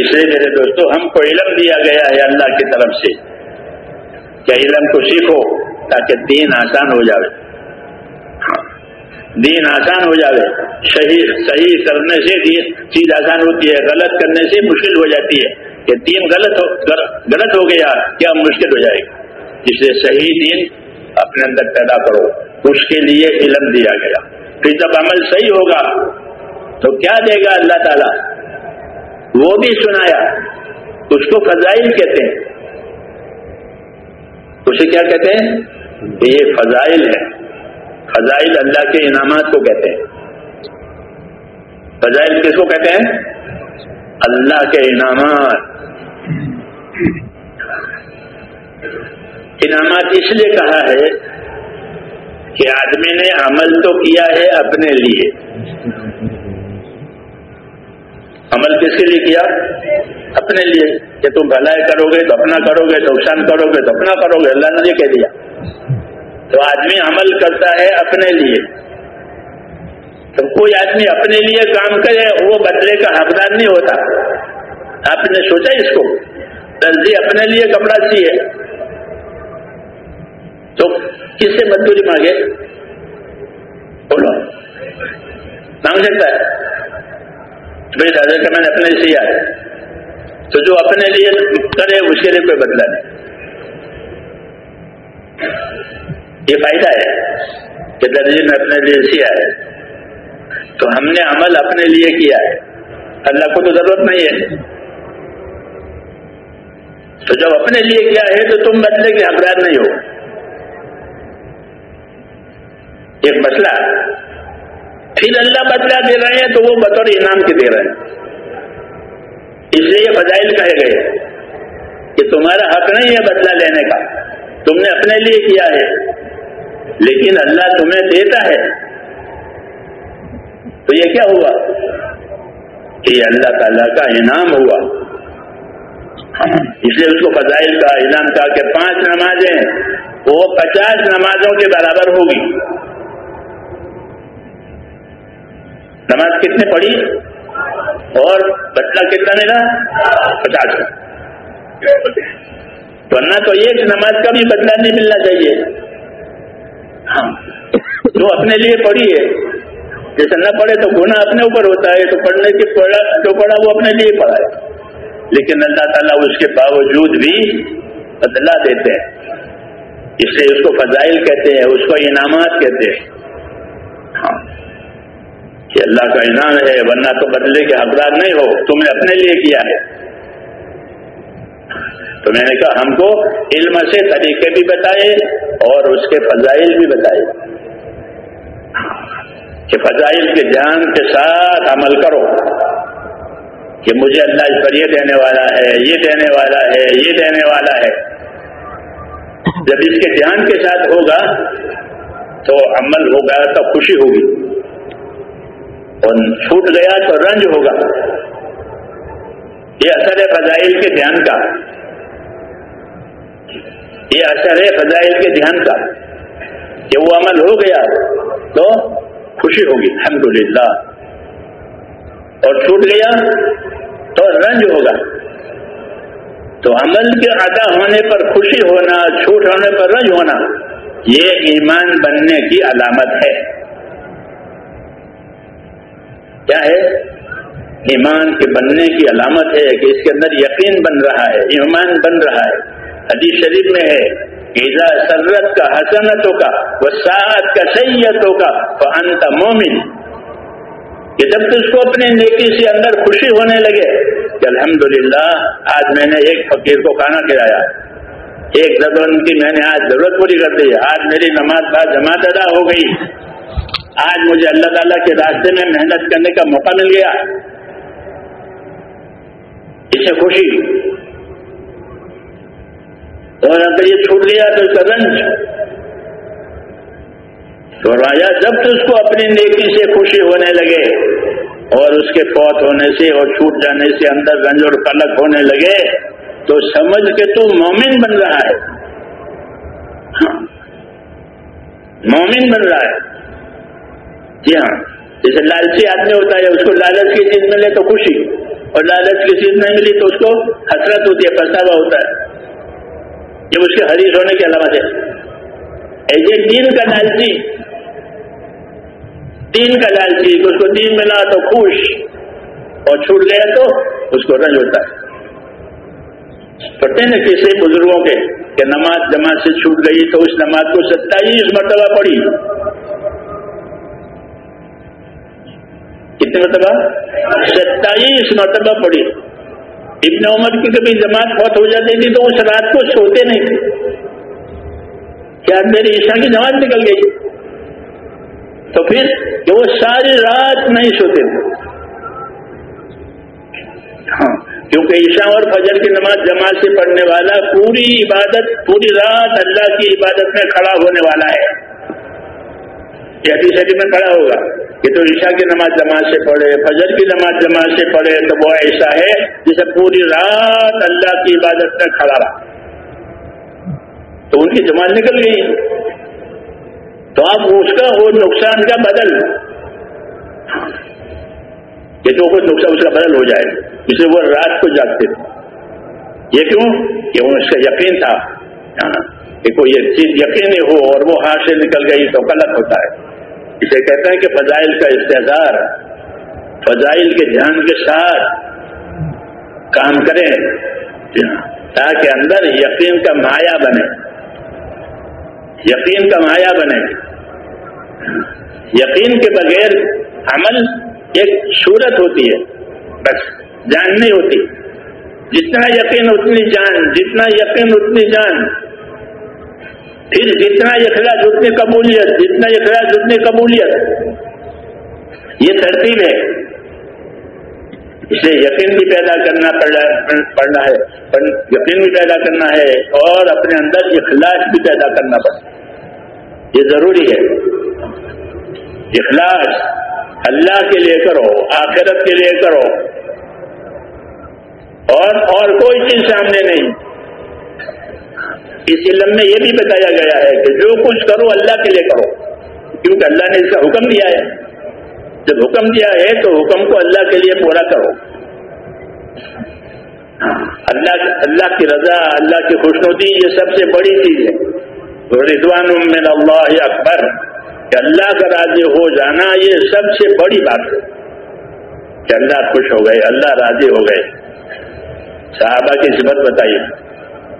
اس لیے میرے دوستو، ہم کو علم دیا گیا ہے اللہ کی طرف سے۔ کہ علم کو سیکھو تاکہ دین آسان ہو جائے ہاں دین آسان ہو جائے صحیح صحیح کرنے سے چیز آسان ہوتی ہے، غلط کرنے سے مشکل ہو جاتی ہے۔ کہ دین غلط ہو غلط ہو گیا، کیا مشکل ہو جائے گا اس لیے صحیح دین اپنے اندر پیدا کرو۔ اس کے لیے علم دیا گیا۔ پھر جب عمل صحیح ہوگا، تو کیا دے گا اللہ تعالی؟ وہ بھی سنایا۔ اس کو فضائل کہتے ہیں۔ اسے کیا کہتے ہیں؟ یہ فضائل ہے۔ فضائل اللہ کے انعامات کو کہتے ہیں۔ فضائل کس کو کہتے ہیں؟ اللہ کے انعامات۔ انعامات اس لیے کہا ہے کہ آدمی نے عمل تو کیا ہے اپنے لیے۔ عمل کس کے لیے کیا؟ اپنے لیے کہ تم بھلائی کرو گے تو اپنا کرو گے نقصان کرو گے تو اپنا کرو گے اللہ نے یہ کہہ دیا۔ تو آدمی عمل کرتا ہے اپنے لیے۔ تو کوئی آدمی اپنے لیے کام کرے، وہ بدلے کا حقدار نہیں ہوتا۔ آپ نے سوچا اس کو؟ درجی اپنے لیے کپڑا سیے تو کس سے مزدوری مانگے؟ بولو۔ مانگ سکتا ہے۔ بھائی دادا کہ میں نے اپنے سیا ہے تو جو اپنے لیے کرے اس کے لیے کوئی بدلا نہیں۔ یہ فائدہ ہے کہ درجے میں اپنے لیے سیا ہے تو ہم نے عمل اپنے لیے کیا ہے۔ اللہ کو تو ضرورت نہیں ہے۔ تو جب اپنے لیے کیا ہے تو تم بدلے کے حقدار نہیں ہو۔ ایک مسئلہ پھر اللہ بدلا دے رہے ہیں تو وہ بطور انعام کے دے رہے ہیں۔ اس لیے یہ فضائل کہے گئے کہ تمہارا حق نہیں ہے بدلا لینے کا۔ تم نے اپنے لیے کیا ہے۔ لیکن اللہ تمہیں دیتا ہے۔ تو یہ کیا ہوا؟ کہ یہ اللہ تعالی کا انعام ہوا۔ اس لیے اس کو فضائل کا انعام کا کہ پانچ نمازیں وہ پچاس نمازوں کے برابر ہوگی۔ نماز کتنے پڑھی؟ اور بدلا کتنا ملا پچاس۔ ورنہ تو ایک نماز کا بھی بدلا نہیں ملنا چاہیے۔ ہاں۔ جو اپنے لیے پڑھی ہے۔ جیسے نہ پڑھے تو گناہ اپنے اوپر ہوتا ہے، تو پڑھنے کے پڑھا جو پڑھا وہ اپنے لیے پڑھا ہے۔ لیکن اللہ تعالیٰ اس کے باوجود بھی بدلا دیتے ہیں۔ اس لیے اس کو فضائل کہتے ہیں، اس کو انعامات کہتے ہیں۔ ہاں۔ کہ اللہ کا انعام ہے، ورنہ تو بدلے کے حقدار نہیں ہو۔ تم نے اپنے لیے کیا ہے؟ تو میں نے کہا، ہم کو علم سے طریقے بھی بتائے اور اس کے فضائل بھی بتائے۔ کہ فضائل کے جان کے ساتھ عمل کرو کہ مجھے اللہ اس پر یہ دینے والا ہے، یہ دینے والا ہے، یہ دینے والا ہے۔ جب اس کے دھیان کے ساتھ ہوگا تو عمل ہوگا تو خوشی ہوگی۔ اور چھوٹ گیا تو رنج ہوگا۔ یہ اثر ہے فضائل کے دھیان کا۔ یہ اثر ہے فضائل کے دھیان کا۔ کہ وہ عمل ہو گیا تو خوشی ہوگی الحمد اور چھوٹ گیا تو رنج ہوگا۔ تو عمل کے ادا ہونے پر خوشی ہونا، چھوٹ ہونے پر رنج ہونا، یہ ایمان بننے کی علامت ہے۔ کیا ہے؟ ایمان کے بننے کی علامت ہے کہ اس کے اندر یقین بن رہا ہے، ایمان بن رہا ہے۔ حدیث شریف میں ہے ایزا سرت کا حسنتوں کا وہ سات کا سیتوں کا وہ انت مومن۔ کہ جب تو اس کو اپنے نیکی سے اندر خوشی ہونے لگے کہ الحمدللہ، آج میں نے ایک فقیر کو کھانا کھلایا۔ ایک زبان کی میں نے آج ضرورت پوری کر دی۔ آج میری نماز بعد جماعت ادا ہو گئی۔ آج مجھے اللہ تعالیٰ کے راستے میں محنت کرنے کا موقع مل گیا۔ اسے خوشی۔ اور اگر یہ چھوٹ لیا تو اس کا رنج۔ تو راجا جب تو اس کو اپنی نیکی سے خوشی ہونے لگے اور اس کے فوت ہونے سے اور چھوٹ جانے سے اندر رنج اور کلک ہونے لگے تو سمجھ کے تو مومن بن رہا ہے۔ ہاں۔ مومن بن رہا ہے۔ جی ہاں۔ جیسے لالچی آدمی ہوتا ہے، اس کو لالچ کی چیز ملے تو خوشی، اور لالچ کی چیز نہیں ملی تو اس کو حسرت ہوتی ہے، پچھتاوا ہوتا ہے۔ جب اس کے حریث ہونے کی علامت ہے۔ ایسے دین کا لالچی تین کا لالچی اس کو تین ملا تو خوش، اور چھوٹ گیا تو اس کو رنج ہوتا ہے۔ پڑھتے نا کسی بزرگوں کے، کہ نماز جماعت سے چھوٹ گئی تو اس نماز کو ستائیس مرتبہ پڑھی۔ کتنے مرتبہ؟ ستائیس مرتبہ پڑی ابن عمر کی کبھی جماعت بہت ہو جاتی تھی تو اس رات کو سوتے نہیں تھے۔ کیا میری عشا کی جماعت نکل گئی؟ تو پھر کہ وہ ساری رات نہیں سوتے تھے۔ ہاں کیونکہ عشا اور فجر کی نماز جماعت سے پڑھنے والا پوری عبادت، پوری رات اللہ کی عبادت میں کھڑا ہونے والا ہے۔ یہ حدیث شریف میں کھڑا ہوگا۔ کہ تو عشاء کی نماز جماعت سے پڑھے، فجر کی نماز جماعت سے پڑھے، تو وہ ایسا ہے جسے پوری رات اللہ کی عبادت میں کھڑا رہا۔ تو ان کی جماعت نکل گئی۔ تو آپ اس کا وہ نقصان کا بدل۔ کہ جو کچھ نقصان اس کا بدل ہو جائے اسے وہ رات کو جاگتے۔ تھے یہ کیوں؟ کہ وہ اس کا یقین تھا۔ ہاں، کہ کوئی یہ چیز یقینی ہو اور وہ ہاتھ سے نکل گئی تو غلط ہوتا ہے۔ اسے کہتے ہیں کہ فضائل کا استحصار فضائل کے دھیان کے ساتھ کام کریں تاکہ اندر یقین کا مایا بنے۔ یقین کا مایا بنے۔ یقین کے بغیر عمل ایک صورت ہوتی ہے، بس جان نہیں ہوتی۔ جتنا یقین اتنی جان، جتنا یقین اتنی جان۔ پھر جتنا اخلاص اتنی قبولیت جتنا اخلاص اتنی قبولیت یہ ترتیب ہے اسے یقین بھی پیدا کرنا پڑنا ہے یقین بھی پیدا کرنا ہے اور اپنے اندر اخلاص بھی پیدا کرنا پڑتا یہ ضروری ہے۔ اخلاص اللہ کے لیے کرو، آخرت کے لیے کرو۔ اور اور کوئی چیز سامنے نہیں۔ اس علم میں یہ بھی بتایا گیا ہے کہ جو کچھ کرو اللہ کے لیے کرو، کیونکہ اللہ نے اس کا حکم دیا ہے۔ جب حکم دیا ہے تو حکم کو اللہ کے لیے پورا کرو۔ اللہ اللہ کی رضا، اللہ کی خوشنودی یہ سب سے بڑی چیز ہے۔ رضوان من اللہ اکبر، کہ اللہ کا راضی ہو جانا یہ سب سے بڑی بات ہے۔ کہ اللہ خوش ہو گئے، اللہ راضی ہو گئے۔ صحابہ کی صفت بتائیے۔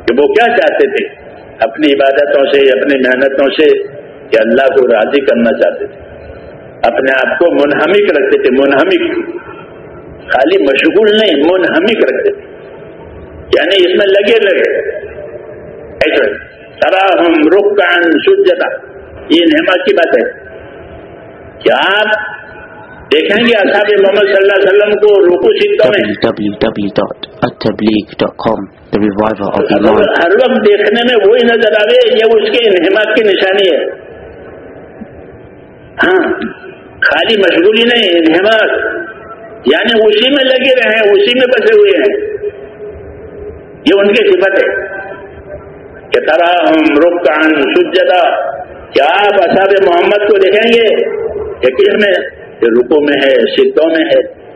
کہ وہ کیا چاہتے تھے؟ اپنی عبادتوں سے، اپنی محنتوں سے کہ اللہ کو راضی کرنا چاہتے تھے۔ اپنے آپ کو منہمک رکھتے تھے، منہمک۔ خالی مشغول نہیں، منہمک رکھتے تھے۔ یعنی اس میں لگے لگے سرا ہم رخ کا سجتا یہ نعمت کی بات ہے۔ کیا آپ دیکھیں گے اصحاب محمد صلی اللہ علیہ وسلم کو رکو سکھوں میں۔ www.attableek.com The Reviver of Iman ہر وقت دیکھنے میں وہی نظر آئے یہ اس کی نعمت کی نشانی ہے۔ ہاں خالی مشغولی نہیں نعمت یعنی اسی میں لگے رہے ہیں اسی میں بسے ہوئے ہیں۔ یہ ان کی صفت ہے۔ کہ طرح ہم رخان سجدا کیا آپ اصحاب محمد کو دیکھیں گے؟ کہ کس میں کہ رکو میں ہے سدھوں میں ہے۔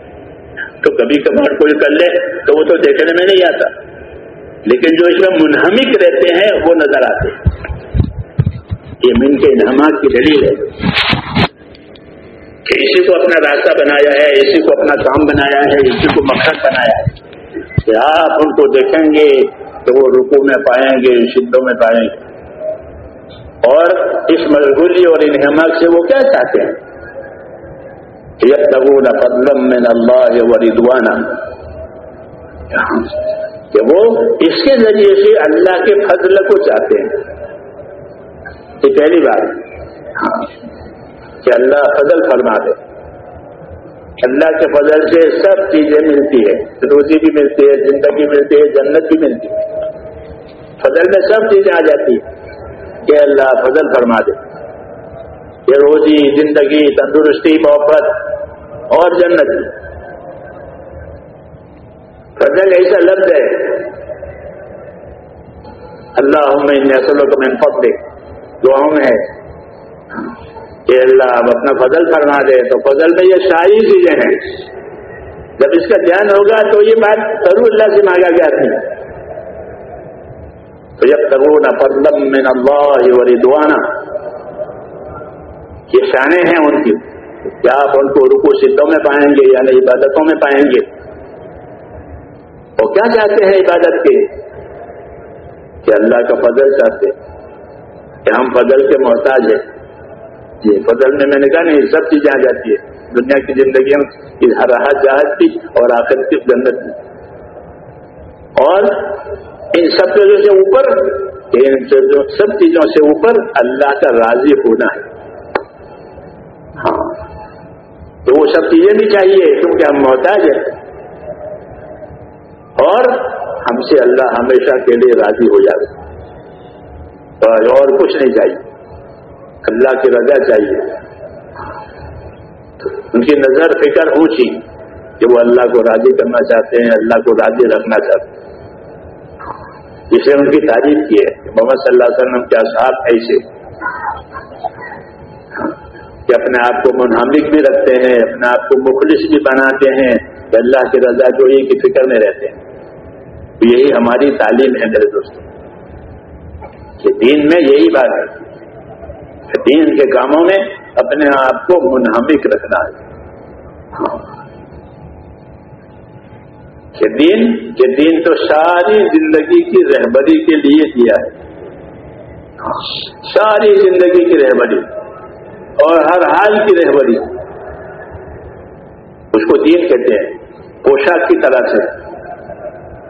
تو کبھی کبھار کوئی کر لے تو وہ تو دیکھنے میں نہیں آتا۔ لیکن جو اس میں منہمک رہتے ہیں، وہ نظر آتے یہ من کے انعامات کی دلیل ہے۔ کہ اسی کو اپنا راستہ بنایا ہے، اسی کو اپنا کام بنایا ہے، اسی کو مقصد بنایا ہے۔ کہ آپ ان کو دیکھیں گے تو وہ رکو میں پائیں گے شدوں میں پائیں گے۔ اور اس مشغولی اور ان سے وہ کیا چاہتے ہیں؟ فضلم من اللہ وردوانا کہ وہ اس کے ذریعے سے اللہ کے فضل کو چاہتے ہیں. یہ پہلی بات. کہ اللہ فضل فرما دے. اللہ کے فضل سے سب چیزیں ملتی ہے روزی بھی ملتی ہے، زندگی ملتی ہے، جنت بھی ملتی ہے. فضل میں سب چیزیں آ جاتی ہیں. کہ اللہ فضل فرما دے. یہ روزی زندگی، تندرستی، محبت اور جنت۔ فضل ایسا لفظ ہے۔ اللہ نسلوں کو میں دے دعاؤں میں ہے۔ کہ اللہ اب اپنا فضل فرما دے، تو فضل میں یہ ساری چیزیں ہیں۔ جب اس کا دھیان ہوگا تو یہ بات ضرور اللہ سے مانگا گیا تھی تو جب ترون فضلم من اللہ وردوانا یہ شانے ہیں ان کی۔ کیا آپ ان کو رکو سدھوں میں پائیں گے یا نہیں؟ عبادتوں میں پائیں گے۔ وہ کیا چاہتے ہیں عبادت کے؟ کہ اللہ کا فضل چاہتے کہ ہم فضل کے محتاج ہیں۔ جی فضل میں میں نے کہا نہیں، سب چیزیں آ جاتی ہے دنیا کی زندگی میں راحت جہاز کی اور آخر کی جنت کی۔ اور ان سب چیزوں سے اوپر، ان سب چیزوں سے اوپر اللہ کا راضی ہونا ہے ہاں تو وہ سب چیزیں بھی چاہیے، کیونکہ ہم محتاج ہیں۔ اور ہم سے اللہ ہمیشہ کے لیے راضی ہو جائے اور کچھ نہیں چاہیے۔ اللہ کی رضا چاہیے۔ ان کی نظر، فکر اونچی کہ وہ اللہ کو راضی کرنا چاہتے ہیں، اللہ کو راضی رکھنا چاہتے ہیں۔ جسے ان کی تعریف کی ہے کہ محمد صلی اللہ علیہ وسلم کے صاحب ایسے کہ اپنے آپ کو منہمک بھی رکھتے ہیں، اپنے آپ کو مخلص بھی بناتے ہیں کہ اللہ کی رضا جوئی کی فکر میں رہتے ہیں۔ یہی ہماری تعلیم ہے میرے دوستوں کہ دین میں یہی بات ہے۔ دین کے کاموں میں اپنے آپ کو منہمک رکھنا ہے۔ ہاں۔ کہ دین کہ دین تو ساری زندگی کی رہبری کے لیے دیا ہے۔ ہاں۔ ساری زندگی کی رہبری۔ اور ہر حال کی رہبری۔ اس کو دین کہتے ہیں، پوشاک کی طرح سے۔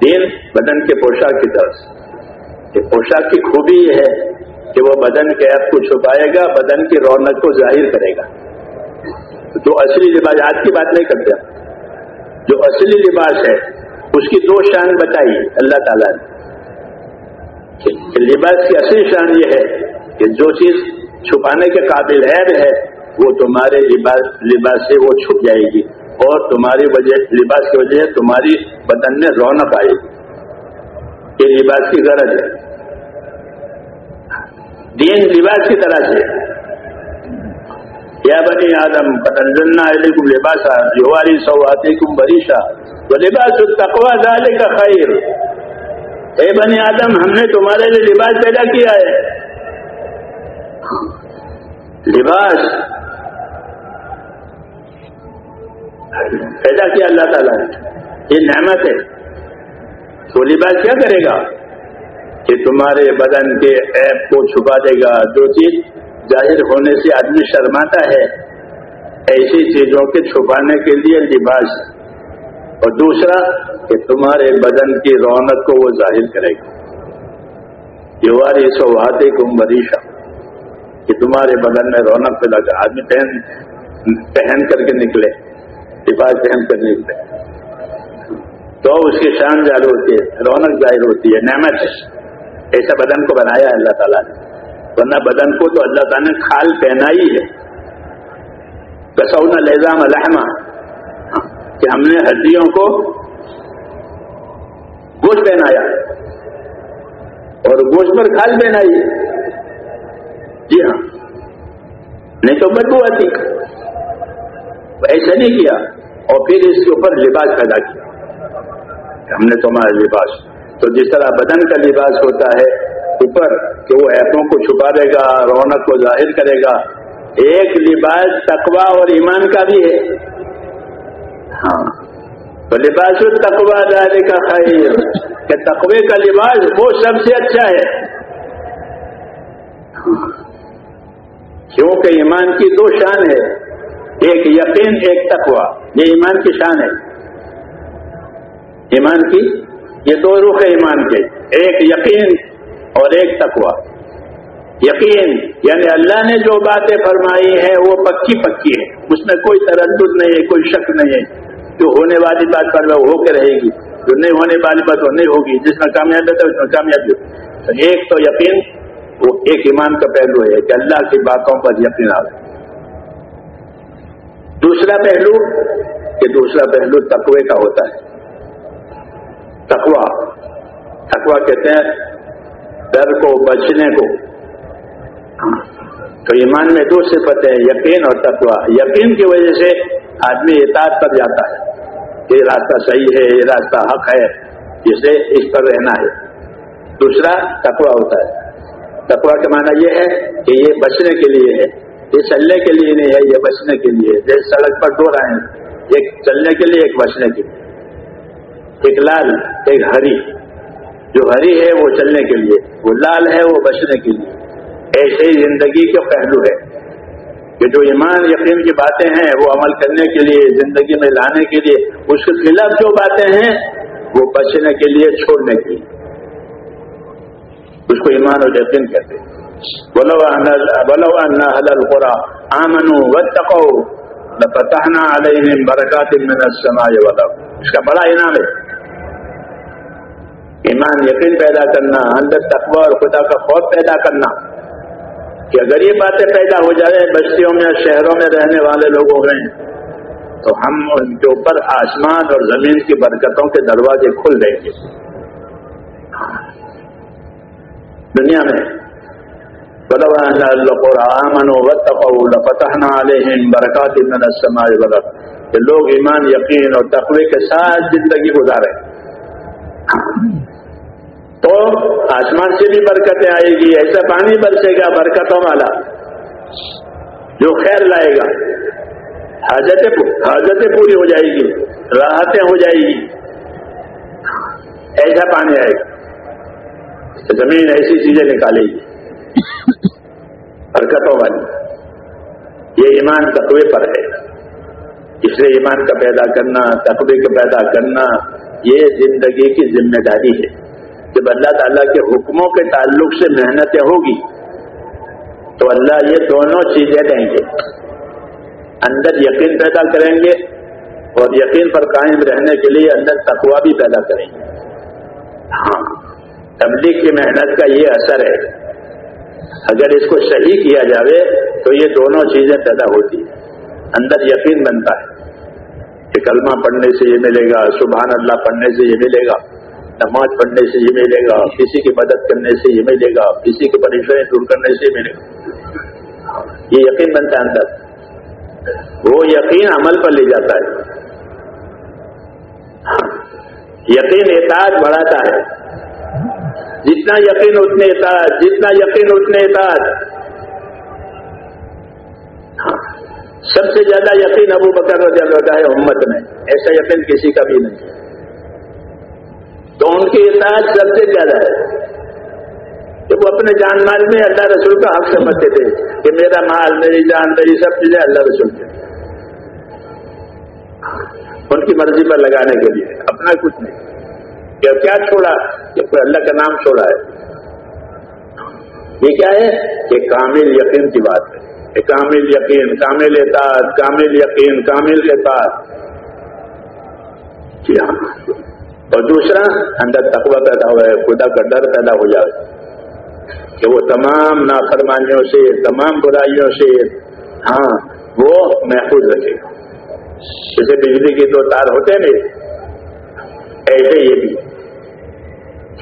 دین بدن کے پوشاک کی طرح سے۔ پوشاک کی خوبی یہ ہے کہ وہ بدن کے ایپ کو چھپائے گا، بدن کی رونق کو ظاہر کرے گا۔ جو اصلی لباس، آج کی بات نہیں کرتے جو اصلی لباس ہے، اس کی دو شان بتائی اللہ تعالیٰ نے۔ لباس کی اصلی شان یہ ہے کہ جو چیز چھپانے کے قابل عید ہے، وہ تمہارے لباس لباس سے وہ چھپ جائے گی۔ اور تمہاری وجہ لباس کی وجہ سے تمہاری بدن میں رونق آئے گی۔ یہ لباس کی غرض ہے۔ دین لباس کی طرح سے۔ یا بنی آدم پتنزلنا علیکم لباسا جواری سواتیکم بریشا تو لباس التقوی ذالک خیر اے بنی آدم، ہم نے تمہارے لیے لباس پیدا کیا ہے۔ لباس پیدا کیا اللہ تعالیٰ نے، یہ نعمت ہے۔ تو لباس کیا کرے گا؟ کہ تمہارے بدن کے ایپ کو چھپا دے گا۔ جو چیز ظاہر ہونے سے آدمی شرماتا ہے، ایسی چیزوں کے چھپانے کے لیے لباس۔ اور دوسرا، کہ تمہارے بدن کی رونق کو وہ ظاہر کرے گا۔ یہ سو آتے کم بریشا کہ تمہارے بدن میں رونق پیدا کر، آدمی پہن پہن کر کے نکلے، لباس پہن کر نکلے۔ تو اس کی شان ظاہر ہوتی ہے، رونق ظاہر ہوتی ہے، نعمت ہے۔ ایسا بدن کو بنایا ہے اللہ تعالیٰ نے۔ ورنہ بدن کو تو اللہ تعالیٰ نے کھال پہنا ہی ہے کسونا لہزام الحمہ ہاں، کہ ہم نے ہڈیوں کو گوشت پہنایا اور گوشت پر کھال پہنائی جی ہاں نہیں تو بدبو آتی ایسا نہیں کیا اور پھر اس کے اوپر لباس پیدا کیا ہم نے تمہارا لباس تو جس طرح بدن کا لباس ہوتا ہے اوپر کہ وہ ایپوں کو چھپا دے گا رونق کو ظاہر کرے گا ایک لباس تقوا اور ایمان کا بھی ہے ہاں تو لباس تقوا جانے کا خیر کہ تقوی کا لباس وہ سب سے اچھا ہے کیونکہ ایمان کی دو شان ہے، ایک یقین، ایک تقوا یہ ایمان کی شان ہے۔ ایمان کی، یہ دو رخ ہے ایمان کے۔ ایک یقین اور ایک تقوا یقین یعنی اللہ نے جو باتیں فرمائی ہیں، وہ پکی پکی ہے اس میں کوئی تردد نہیں ہے، کوئی شک نہیں ہے۔ جو ہونے والی بات پر وہ ہو کے رہے گی۔ جو نہیں ہونے والی بات وہ نہیں ہوگی۔ جس میں کامیابی ہے اس میں کامیابی ایک تو یقین وہ ایک ایمان کا پہلو ہے کہ اللہ کی باتوں پر یقین آ دوسرا پہلو کہ دوسرا پہلو تقوی کا ہوتا ہے۔ تقوا تقوا کہتے ہیں ڈر کو، بچنے کو۔ تو ایمان میں دو صفت ہیں، یقین اور تقوا یقین کی وجہ سے آدمی اطاعت پر جاتا ہے یہ راستہ صحیح ہے، یہ راستہ حق ہے جسے اس پر رہنا ہے۔ دوسرا تقوا ہوتا ہے۔ تقوا کا معنی یہ ہے کہ یہ بچنے کے لیے ہے، یہ چلنے کے لیے نہیں ہے، یہ بچنے کے لیے جیسے سڑک پر دو رہے ہیں، ایک چلنے کے لیے، ایک بچنے کے لیے۔ ایک لال، ایک ہری۔ جو ہری ہے وہ چلنے کے لیے، وہ لال ہے وہ بچنے کے لیے۔ ایسے ہی زندگی کا پہلو ہے کہ جو ایمان، یقین کی باتیں ہیں، وہ عمل کرنے کے لیے، زندگی میں لانے کے لیے، اس کے خلاف جو باتیں ہیں، وہ بچنے کے لیے، چھوڑنے کے لیے۔ اس کو ایمان اور یقین کہتے القرا آمن و تقو پتہنا علیہ برکات من السماء والارض اس کا بڑا انعام ہے۔ ایمان، یقین پیدا کرنا، اندر تقوی اور خدا کا خوف پیدا کرنا۔ کہ اگر یہ باتیں پیدا ہو جائے بستیوں میں شہروں میں رہنے والے لوگوں میں، تو ہم ان کے اوپر آسمان اور زمین کی برکتوں کے دروازے کھل دیں گے۔ دنیا میں۔ برکات کہ لوگ ایمان، یقین اور تقوی کے ساتھ زندگی گزارے۔ تو آسمان سے بھی برکتیں آئے گی، ایسا پانی برسے گا، برکتوں والا۔ جو خیر لائے گا۔ حاجتیں حاجتیں پوری ہو جائے گی، راحتیں ہو جائے گی۔ ایسا پانی آئے گا۔ زمین ایسی چیزیں نکالے گی برکتوں والی۔ یہ ایمان تقوی پر ہے۔ اس لیے ایمان کا پیدا کرنا، تقوی کا پیدا کرنا، یہ زندگی کی ذمہ داری ہے جب اللہ تعالیٰ کے حکموں کے تعلق سے محنتیں ہوگی، تو اللہ یہ دونوں چیزیں دیں گے۔ اندر یقین پیدا کریں گے اور یقین پر قائم رہنے کے لیے اندر تقوا بھی پیدا کریں گے۔ ہاں۔ تبلیغ کی محنت کا یہ اثر ہے۔ اگر اس کو صحیح کیا جاوے تو یہ دونوں چیزیں پیدا ہوتی ہیں۔ اندر یقین بنتا ہے کہ کلمہ پڑھنے سے یہ ملے گا، سبحان اللہ پڑھنے سے یہ ملے گا، نماز پڑھنے سے یہ ملے گا، کسی کی مدد کرنے سے یہ ملے گا، کسی کی پریشانی دور کرنے سے ملے گا۔ یہ یقین بنتا ہے اندر۔ وہ یقین عمل پر لے جاتا ہے۔ یقین احتاط بڑھاتا ہے۔ جتنا یقین اتنے احتاط جتنا یقین اتنے احتاط ہاں، سب سے زیادہ یقین ابو بکر رضی اللہ ہے امت میں، ایسا یقین کسی کا بھی نہیں۔ تو ان کی اطاعت سب سے زیادہ ہے۔ کہ وہ اپنے جان مال میں اللہ رسول کا حق سمجھتے تھے کہ میرا مال، میری جان، میری سب چیزیں اللہ رسول کے ہاں، ان کی مرضی پر لگانے کے لیے، اپنا کچھ نہیں۔ کہ کیا چھوڑا؟ کہ کوئی اللہ کا نام چھوڑا ہے۔ یہ کیا ہے؟ کہ کامل یقین کی بات ہے۔ کامل یقین، کامل اطاعت، کامل یقین، کامل اطاعت۔ جی ہاں۔ اور دوسرا، اندر تقوی پیدا ہوا ہے، خدا کا ڈر پیدا ہو جائے۔ کہ وہ تمام نافرمانیوں سے، تمام برائیوں سے ہاں وہ محفوظ رکھے گا جیسے بجلی کے دو تار ہوتے نا، ایسے یہ بھی۔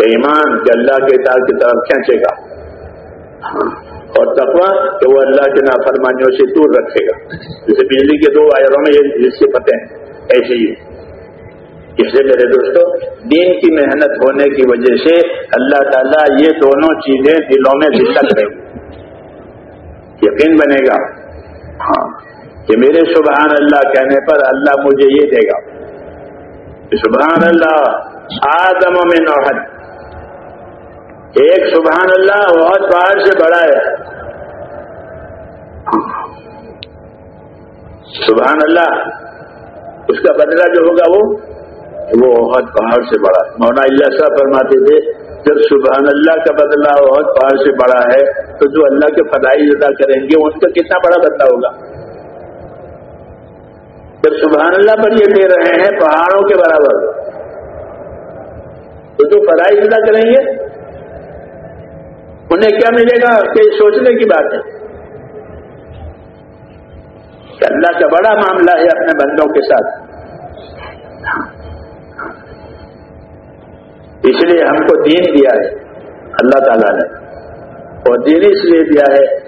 کہ ایمان کہ اللہ کے تار کی طرف کھینچے گا۔ ہاں۔ اور تقوا کہ وہ اللہ کے نافرمانیوں سے دور رکھے گا۔ جیسے بجلی کے دو وائروں میں یہ جس کے پتہ ہیں۔ ایسے ہی۔ اس لیے میرے دوستوں دین کی محنت ہونے کی وجہ سے اللہ تعالیٰ یہ دونوں چیزیں دلوں میں زندہ کرے گی یقین بنے گا۔ ہاں۔ کہ میرے سبحان اللہ کہنے پر اللہ مجھے یہ دے گا۔ سبحان اللہ، آدم میں نوحد ایک سبحان اللہ بہت پہاڑ سے بڑا ہے۔ سبحان اللہ، اس کا بدلہ جو ہوگا وہ وہ بہت پہاڑ سے بڑا ہے۔ اللہ صاحب فرماتے تھے، جب سبحان اللہ کا بدلہ بہت پہاڑ سے بڑا ہے، تو جو اللہ کے فدائی ادا کریں گے، ان کا کتنا بڑا بدلہ ہوگا؟ جب سبحان اللہ پر یہ دے رہے ہیں، پہاڑوں کے برابر، تو جو فدائی ادا کریں گے انہیں کیا ملے گا کہ سوچنے کی بات ہے؟ کہ اللہ کا بڑا معاملہ ہے اپنے بندوں کے ساتھ۔ اس لیے ہم کو دین دیا ہے، اللہ تعالیٰ نے۔ اور دین اس لیے دیا ہے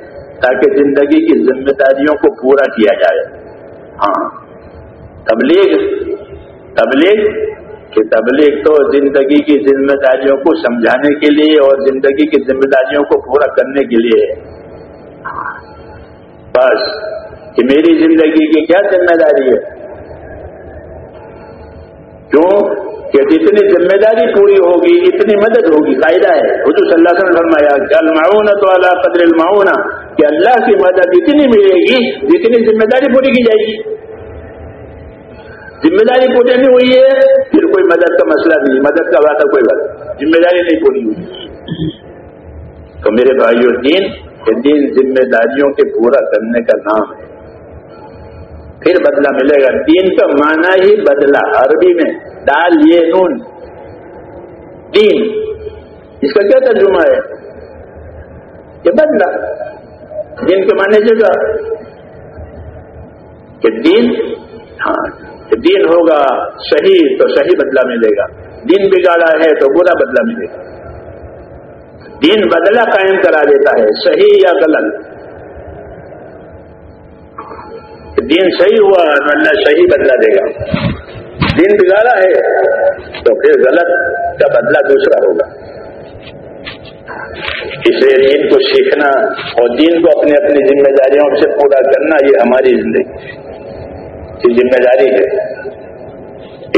تاکہ زندگی کی ذمہ داریوں کو پورا کیا جائے۔ ہاں تبلیغ تبلیغ کہ تبلیغ تو زندگی کی ذمہ داریوں کو سمجھانے کے لیے اور زندگی کی ذمہ داریوں کو پورا کرنے کے لیے۔ بس، کہ میری زندگی کی کیا ذمہ داری ہے؟ کیوں؟ کہ جتنی ذمہ داری پوری ہوگی، اتنی مدد ہوگی قاعدہ ہے۔ حضور صلی اللہ علیہ فرمایا کہ المعون تو اللہ قدر المعون کہ اللہ کی مدد اتنی ملے گی جتنی ذمہ داری پوری کی جائے گی۔ ذمہ داری پوری نہیں ہوئی ہے، پھر کوئی مدد کا مسئلہ نہیں، مدد کا بات ہے کوئی بات ذمہ داری نہیں پوری ہوئی۔ تو میرے بھائیوں دین دین ذمہ داریوں کے پورا کرنے کا نام ہے۔ پھر بدلہ ملے گا۔ دین کا معنی ہی بدلہ، عربی میں ڈال یہ نون۔ دین، اس کا کیا ترجمہ ہے؟ یہ بدلہ۔ دین کے معنی جگہ کہ دین ہاں دین ہوگا، صحیح، تو صحیح بدلہ ملے گا۔ دین بگاڑا ہے تو برا بدلہ ملے گا۔ دین بدلہ قائم کرا دیتا ہے، صحیح یا غلط؟ دین صحیح ہوا تو اللہ صحیح بدلہ دے گا۔ دین بگاڑا ہے تو پھر غلط کا بدلہ دوسرا ہوگا۔ اس لیے دین کو سیکھنا اور دین کو اپنی اپنی ذمہ داریوں سے پورا کرنا یہ ہماری زندگی کی ذمہ داری ہے۔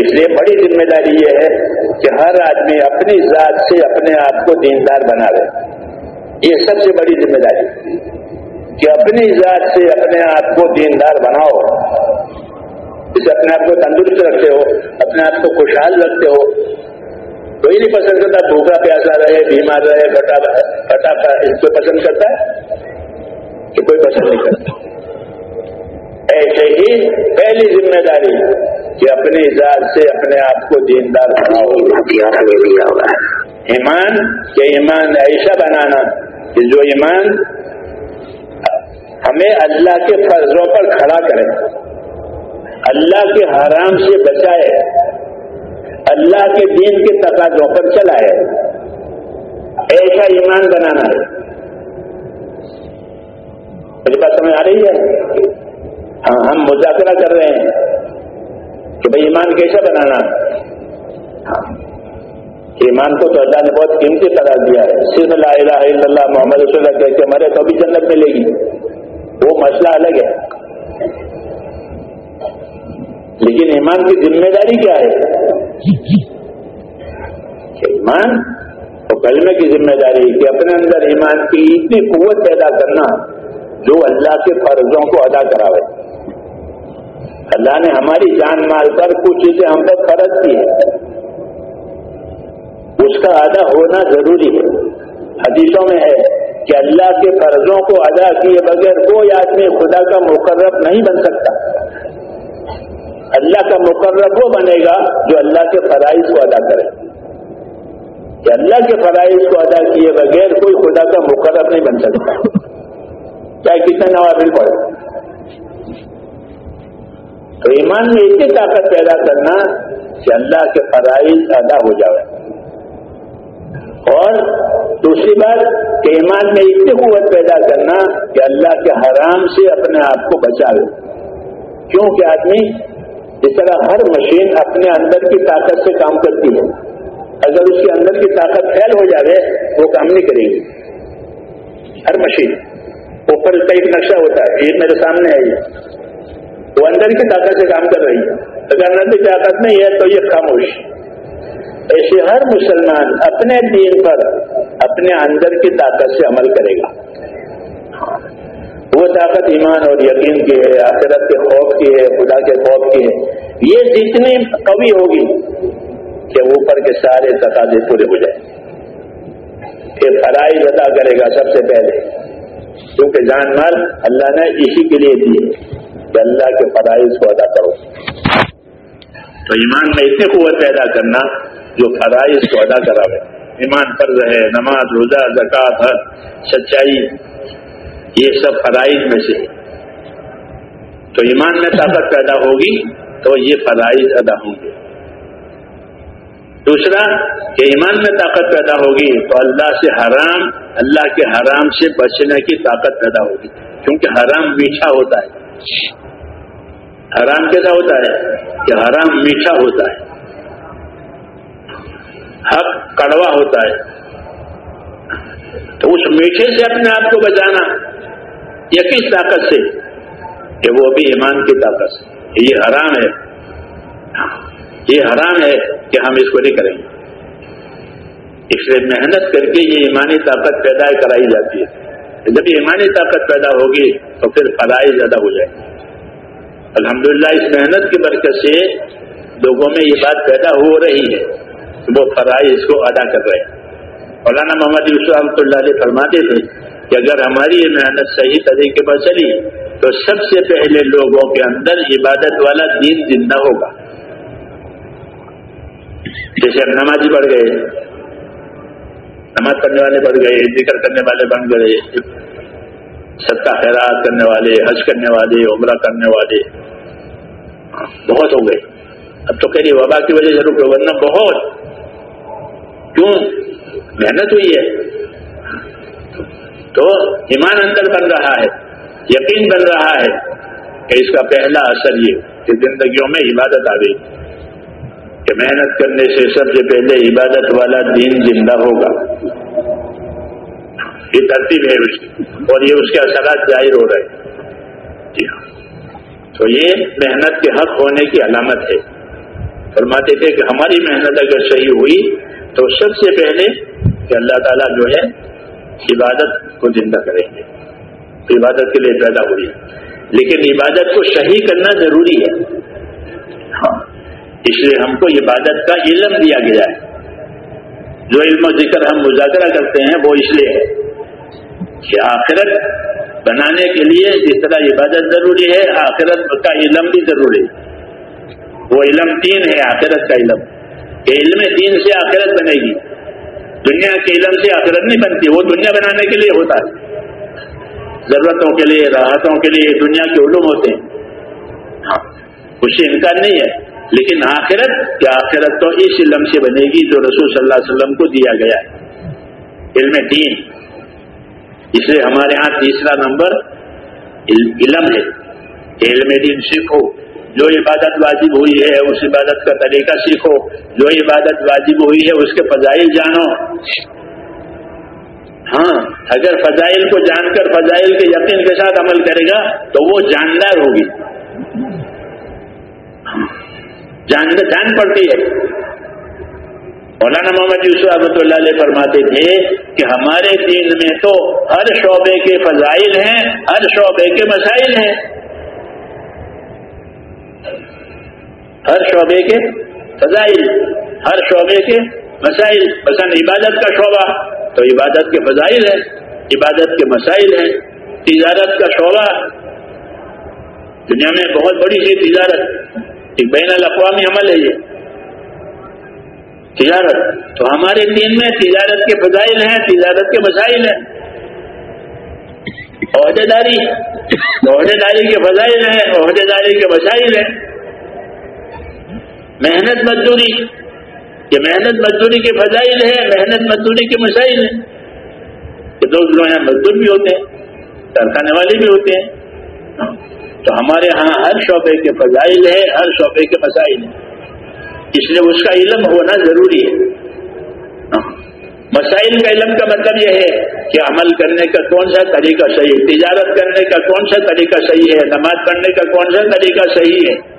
اس لیے بڑی ذمہ داری یہ ہے کہ ہر آدمی اپنی ذات سے اپنے آپ کو دیندار بنا رہے۔ یہ سب سے بڑی ذمہ داری کہ اپنی ذات سے اپنے آپ کو دیندار بناؤ۔ جسے اپنے آپ کو تندرست رکھتے ہو، اپنے آپ کو خوشحال رکھتے ہو۔ کوئی نہیں پسند کرتا، بھوکا پیاسا رہے، بیمار رہے بٹا بٹا اس کو پسند کرتا ہے؟ کہ کوئی پسند نہیں کرتا۔ ایسے ہی پہلی ذمہ داری کہ اپنی ذات سے اپنے آپ کو دیندار بناؤ۔ ایمان کہ ایمان ایسا بنانا، کہ جو ایمان ہمیں اللہ کے فرضوں پر کھڑا کرے، اللہ کے حرام سے بچائے، اللہ کے دین کے تقاضوں پر چلا ہے ایسا ایمان بنانا ہے۔ میری بات سمجھ آ رہی ہے؟ ہاں ہم مذاکرہ کر رہے ہیں کہ بھائی ایمان کیسا بنانا؟ ہاں۔ ایمان کو تو اللہ نے بہت قیمتی قرار دیا ہے۔ صرف لا الہ الا اللہ محمد رسول اللہ کہہ کے مرے تو بھی جنت ملے گی۔ وہ مسئلہ الگ ہے۔ لیکن ایمان کی ذمہ داری کیا ہے؟ ایمان تو کلمے کی ذمہ داری کہ اپنے اندر ایمان کی اتنی قوت پیدا کرنا جو اللہ کے فرضوں کو ادا کراوے۔ اللہ نے ہماری جان مال پر کچھ چیزیں ہم پر فرض کی ہے اس کا ادا ہونا ضروری ہے۔ حدیثوں میں ہے کہ اللہ کے فرضوں کو ادا کیے بغیر کوئی آدمی خدا کا مقرب نہیں بن سکتا۔ اللہ کا مقرب وہ بنے گا جو اللہ کے فرائض کو ادا کرے۔ کہ اللہ کے فرائض کو ادا کیے بغیر کوئی خدا کا مقرب نہیں بن سکتا۔ چاہے کتنے نوابل پڑے تو ایمان میں اتنی طاقت پیدا کرنا کہ اللہ کے فرائض ادا ہو جائے اور دوسری بات کہ ایمان میں اتنی قوت پیدا کرنا کہ اللہ کے حرام سے اپنے آپ کو بچا لے کیونکہ آدمی اس طرح ہر مشین اپنے اندر کی طاقت سے کام کرتی ہے۔ اگر اس کے اندر کی طاقت فیل ہو جائے وہ کام نہیں کرے گی۔ ہر مشین۔ اوپر کا ایک نقشہ ہوتا ہے، یہ میرے سامنے ہے۔ یہ وہ اندر کی طاقت سے کام کر رہی ہے۔ اگر اندر کی طاقت نہیں ہے تو یہ خاموش۔ ایسے ہر مسلمان اپنے دین پر اپنے اندر کی طاقت سے عمل کرے گا۔ وہ طاقت ایمان اور یقین کی ہے، آخرت کے خوف کی ہے، خدا کے خوف کی ہے۔ یہ جتنی قوی ہوگی کہ اوپر کے سارے تقاضے پورے ہو جائیں۔ پھر فرائض ادا کرے گا سب سے پہلے۔ کیونکہ جان مال اللہ نے اسی کے لیے دی کہ اللہ کے فرائض کو ادا کرو۔ تو ایمان میں اتنی قوت پیدا کرنا جو فرائض کو ادا کرا ایمان فرض ہے، نماز، روزہ زکات حد سچائی، یہ سب فرائض میں سے۔ تو ایمان میں طاقت پیدا ہوگی تو یہ فرائض ادا ہوں گے۔ دوسرا، کہ ایمان میں طاقت پیدا ہوگی تو اللہ سے حرام، اللہ کے حرام سے بچنے کی طاقت پیدا ہوگی۔ کیونکہ حرام میٹھا ہوتا ہے۔ حرام کیسا ہوتا ہے؟ کہ حرام میٹھا ہوتا ہے۔ حق کڑوا ہوتا ہے۔ تو اس میٹھے سے اپنے آپ کو بچانا یہ کس طاقت سے؟ کہ وہ بھی ایمان کی طاقت سے۔ یہ حرام ہے۔ یہ حرام ہے کہ ہم اس کو نہیں کریں گے۔ اس لیے محنت کر کے یہ ایمانی طاقت پیدا کرائی جاتی ہے۔ جب یہ ایمانی طاقت پیدا ہوگی تو پھر فلائی زیادہ ہو جائے گی الحمدللہ، اس محنت کی برکت سے لوگوں میں یہ بات پیدا ہو رہی ہے وہ فرائض کو ادا کر رہے ہیں۔ مولانا محمد یوسف رحمۃ اللہ علیہ فرماتے تھے کہ اگر ہماری یہ محنت صحیح طریقے پر چلی تو سب سے پہلے لوگوں کے اندر عبادت والا دین زندہ ہوگا۔ جیسے اب نمازی بڑھ گئے، نماز کرنے والے بڑھ گئے، ذکر کرنے والے بن گئے ستا خیرات کرنے والے، حج کرنے والے، عمرہ کرنے والے۔ بہت ہو گئے۔ اب تو کہہ رہی وبا کی وجہ سے رکے ورنہ بہت۔ کیوں؟ محنت ہوئی ہے۔ تو ایمان اندر بن رہا ہے، یقین بن رہا ہے کہ اس کا پہلا اثر یہ کہ زندگیوں میں عبادت آ گئی کہ محنت کرنے سے سب سے پہلے عبادت والا دین زندہ ہوگا۔ یہ ترتیب ہے اس کی۔ اور یہ اس کے اثرات ظاہر ہو رہے جی ہاں۔ تو یہ محنت کے حق ہونے کی علامت ہے۔ فرماتے تھے کہ ہماری محنت اگر صحیح ہوئی تو سب سے پہلے کہ اللہ تعالیٰ جو ہے عبادت کو زندہ کریں گے۔ عبادت کے لیے پیدا ہوئی۔ لیکن عبادت کو صحیح کرنا ضروری ہے۔ ہاں۔ اس لیے ہم کو عبادت کا علم دیا گیا ہے۔ جو علم و ذکر ہم مذاکرہ کرتے ہیں وہ اس لیے ہے۔ کہ آخرت بنانے کے لیے جس طرح عبادت ضروری ہے، آخرت کا علم بھی ضروری ہے۔ وہ علم تین ہے، آخرت کا علم۔ کہ علم دین سے آخرت بنے گی۔ دنیا کے علم سے آخرت نہیں بنتی، وہ دنیا بنانے کے لیے ہوتا ہے۔ ضرورتوں کے لیے، راحتوں کے لیے دنیا کے علوم ہوتے ہیں۔ ہاں اس سے انکار نہیں ہے۔ لیکن آخرت، کہ آخرت تو اس علم سے بنے گی جو رسول صلی اللہ علیہ وسلم کو دیا گیا ہے۔ علم دین اس لیے ہمارے ہاں تیسرا نمبر علم ہے علم دین سیکھو۔ جو عبادت واجب ہوئی ہے، اس عبادت کا طریقہ سیکھو۔ جو عبادت واجب ہوئی ہے، اس کے فضائل جانو۔ ہاں اگر فضائل کو جان کر فضائل کے یقین کے ساتھ عمل کرے گا، تو وہ جاندار ہوگی۔ جان جان پڑتی ہے۔ مولانا محمد یوسف رحمۃ اللہ علیہ فرماتے تھے کہ ہمارے دین میں تو ہر شعبے کے فضائل ہیں، ہر شعبے کے مسائل ہیں۔ ہر شعبے کے فضائل، ہر شعبے کے مسائل۔ مثلا عبادت کا شعبہ، تو عبادت کے فضائل ہے عبادت کے مسائل ہیں۔ تجارت کا شعبہ، دنیا میں بہت بڑی سی تجارت، ایک بین الاقوامی عمل ہے یہ۔ تجارت۔ تو ہمارے دین میں تجارت کے فضائل ہیں، تجارت کے مسائل ہیں۔ عہدے داری عہدے داری کے فضائل ہیں عہدے داری کے مسائل ہیں۔ محنت مزدوری، یہ محنت مزدوری کے فضائل ہے محنت مزدوری کے مسائل ہیں۔ کہ دو لوگ یہاں مزدور بھی ہوتے ہیں، کارخانے والے بھی ہوتے ہیں۔ تو ہمارے ہاں ہر شعبے کے فضائل ہے ہر شعبے کے مسائل ہیں۔ اس لیے اس کا علم ہونا ضروری ہے۔ مسائل کا علم کا مطلب یہ ہے کہ عمل کرنے کا کون سا طریقہ صحیح ہے، تجارت کرنے کا کون سا طریقہ صحیح ہے، نماز پڑھنے کا کون سا طریقہ صحیح ہے۔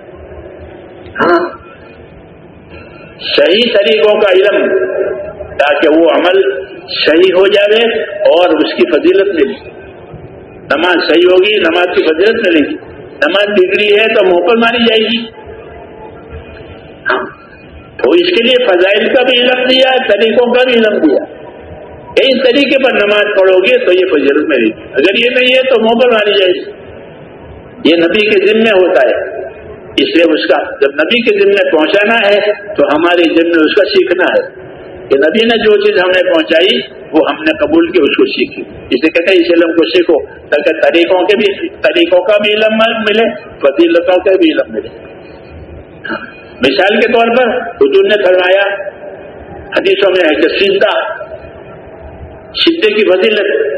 ہاں۔ صحیح طریقوں کا علم تاکہ وہ عمل صحیح ہو جائے اور اس کی فضیلت ملے۔ نماز صحیح ہوگی، نماز کی فضیلت ملے گی۔ نماز بگڑی ہے تو منہ پر ماری جائے گی۔ تو اس کے لیے فضائل کا بھی علم دیا طریقوں کا بھی علم دیا کئی طریقے پر نماز پڑھو گے تو یہ فضیلت ملے گی اگر یہ نہیں ہے تو منہ پر ماری جائے یہ نبی کے ذمے ہوتا ہے۔ اس لیے اس کا جب نبی کے ذمے پہنچانا ہے تو ہمارے ذمے اس کا سیکھنا ہے۔ کہ نبی نے جو چیز ہمیں پہنچائی، وہ ہم نے قبول کی، اس کو سیکھی۔ اسے کہتے ہیں، اس علم کو سیکھو۔ تاکہ طریقوں کے بھی، طریقوں کا بھی علم ملے، فضیلتوں کا بھی علم ملے۔ ہاں۔ مثال کے طور پر حضور نے فرمایا، حدیثوں میں ہے کہ سیدھا سدھے کی فضیلت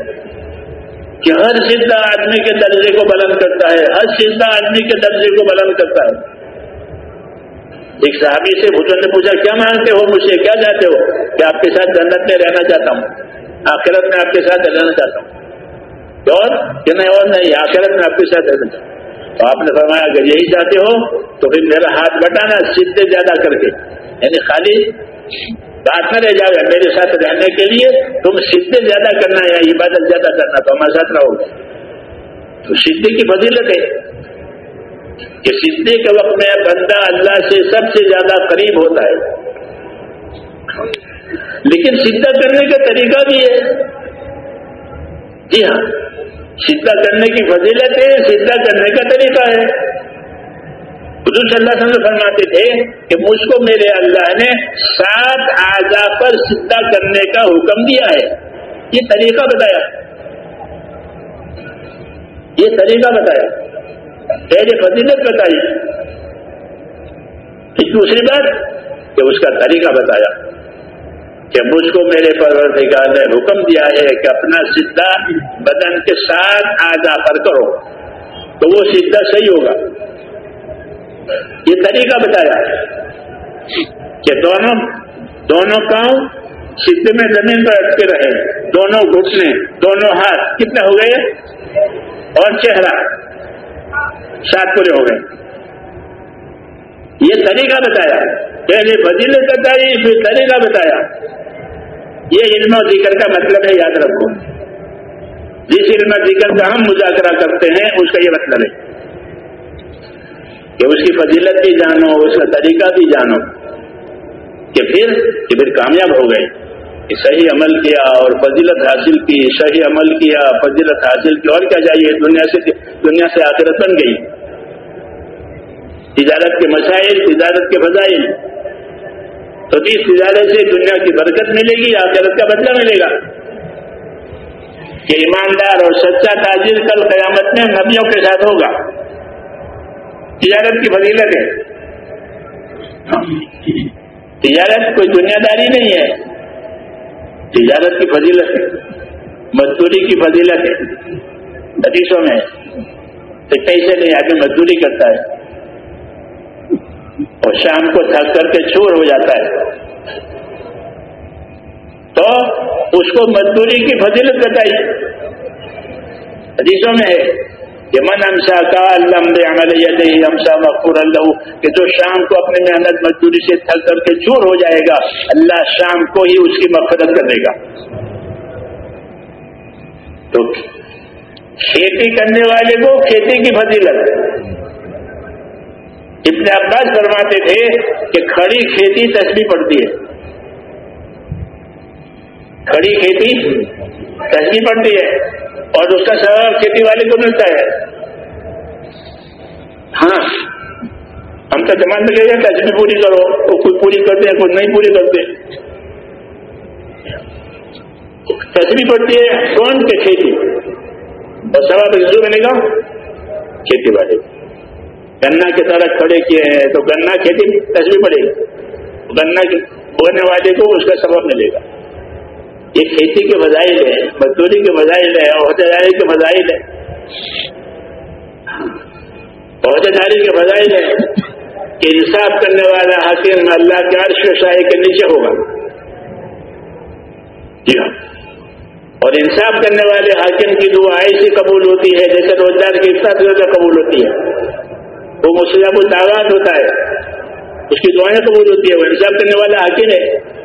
کہ ہر سدھا آدمی کے درجے کو بلند کرتا ہے، ہر سدھا آدمی کے درجے کو بلند کرتا ہے۔ ایک صحابی سے بھوجن نے پوچھا، کیا مانگتے ہو مجھ سے؟ کیا چاہتے ہو؟ کہ آپ کے ساتھ جنت میں رہنا چاہتا ہوں، آخرت میں آپ کے ساتھ رہنا چاہتا ہوں۔ اور کہ نہیں اور نہیں، آخرت میں آپ کے ساتھ رہنا چاہتا ہوں۔ تو آپ نے فرمایا، اگر یہی چاہتے ہو تو پھر میرا ہاتھ بٹانا سدھے زیادہ کر کے. یعنی خالی بات میں رہ جاؤ میرے ساتھ رہنے کے لیے تم سدھے زیادہ کرنا یا عبادت زیادہ کرنا تو ہمارے ساتھ رہو۔ گے تو سدھے کی فضیلت ہے کہ سدھے کے وقت میں بندہ اللہ سے سب سے زیادہ قریب ہوتا ہے۔ لیکن سدھا کرنے کا طریقہ بھی ہے۔ جی ہاں۔ سدھا کرنے کی فضیلت ہے سدھا کرنے کا طریقہ ہے۔ حضور صلی اللہ علیہ وسلم فرماتے تھے کہ مجھ کو میرے اللہ نے سات آزا پر سدھا کرنے کا حکم دیا ہے۔ یہ طریقہ بتایا۔ یہ طریقہ بتایا۔ پہلے فضیلت بتائی۔ دوسری بات کہ اس کا طریقہ بتایا۔ کہ مجھ کو میرے پروردگار نے حکم دیا ہے کہ اپنا سدھا بدن کے ساتھ آزا پر کرو۔ تو وہ سدھا صحیح ہوگا۔ یہ طریقہ بتایا کہ دونوں دونوں کام سدھے میں زمین پر اٹکے رہے۔ دونوں گھٹنے، دونوں ہاتھ کتنے ہو گئے؟ اور چہرہ سات پورے ہو گئے۔ یہ طریقہ بتایا۔ پہلے فضیلت بتائی پھر طریقہ بتایا۔ یہ علم و ذکر کا مطلب ہے، یاد رکھو۔ جس علم و ذکر کا ہم مذاکرہ کرتے ہیں، اس کا یہ مطلب ہے کہ اس کی فضیلت بھی جانو، اس کا طریقہ بھی جانو کہ پھر کہ پھر کامیاب ہو گئے۔ کہ صحیح عمل کیا اور فضیلت حاصل کی، صحیح عمل کیا، فضیلت حاصل کی۔ اور کیا چاہیے؟ دنیا سے دنیا سے آخرت بن گئی۔ تجارت کے مسائل، تجارت کے فضائل۔ تو جس تجارت سے دنیا کی برکت ملے گی، آخرت کا بدلہ ملے گا۔ کہ ایماندار اور سچا تاجر کل قیامت میں نبیوں کے ساتھ ہوگا۔ تجارت کی فضیلت ہے۔ تجارت کوئی دنیا داری نہیں ہے۔ تجارت کی فضیلت ہے۔ مزدوری کی فضیلت ہے۔ حدیثوں میں تو پیسے نہیں، آدمی مزدوری کرتا ہے۔ اور شام کو تھک کر کے چور ہو جاتا ہے۔ تو اس کو مزدوری کی فضیلت بتائی۔ حدیثوں میں ہے کہ من امسا کا اللہ عمل امسا مقور اللہ کہ جو شام کو اپنی محنت مزدوری سے تھک کر کے چور ہو جائے گا، اللہ شام کو ہی اس کی مفرت کر دے گا۔ تو کھیتی کرنے والے کو کھیتی کی فضیلت۔ ابن عباس فرماتے تھے کہ کھڑی کھیتی تصویر پڑتی ہے۔ کھڑی کھیتی تصویر پڑتی ہے اور اس کا سبب کھیتی والے کو ملتا ہے۔ ہاں ہم تو جمان لگے گا کہ پوری کرو تو کوئی پوری کرتے ہیں، کوئی نہیں پوری کرتے۔ تصویر پڑتی ہے کون کے کھیتی۔ اور سواب جو ملے کھیتی والے گنا کی طرح کھڑے کیے ہیں، تو گنا کھیتی تصویر پڑے گی۔ گنا بونے والے کو اس کا سبب ملے گا۔ یہ کھیتی کے فضائل ہے مزدوری کے فضائل ہے عہدیداری کے فضائل ہے عہدیداری کے فضائل ہے کہ انصاف کرنے والا حاکم اللہ کے عرش و شاہی کے نیچے ہوگا۔ جی ہاں۔ اور انصاف کرنے والے حاکم کی دعا ایسی قبول ہوتی ہے جیسے روزگار کی اتنا زیادہ قبول ہوتی ہے۔ وہ مسلم الدعوات ہوتا ہے۔ اس کی دعائیں قبول ہوتی ہے وہ انصاف کرنے والا حاکم ہے۔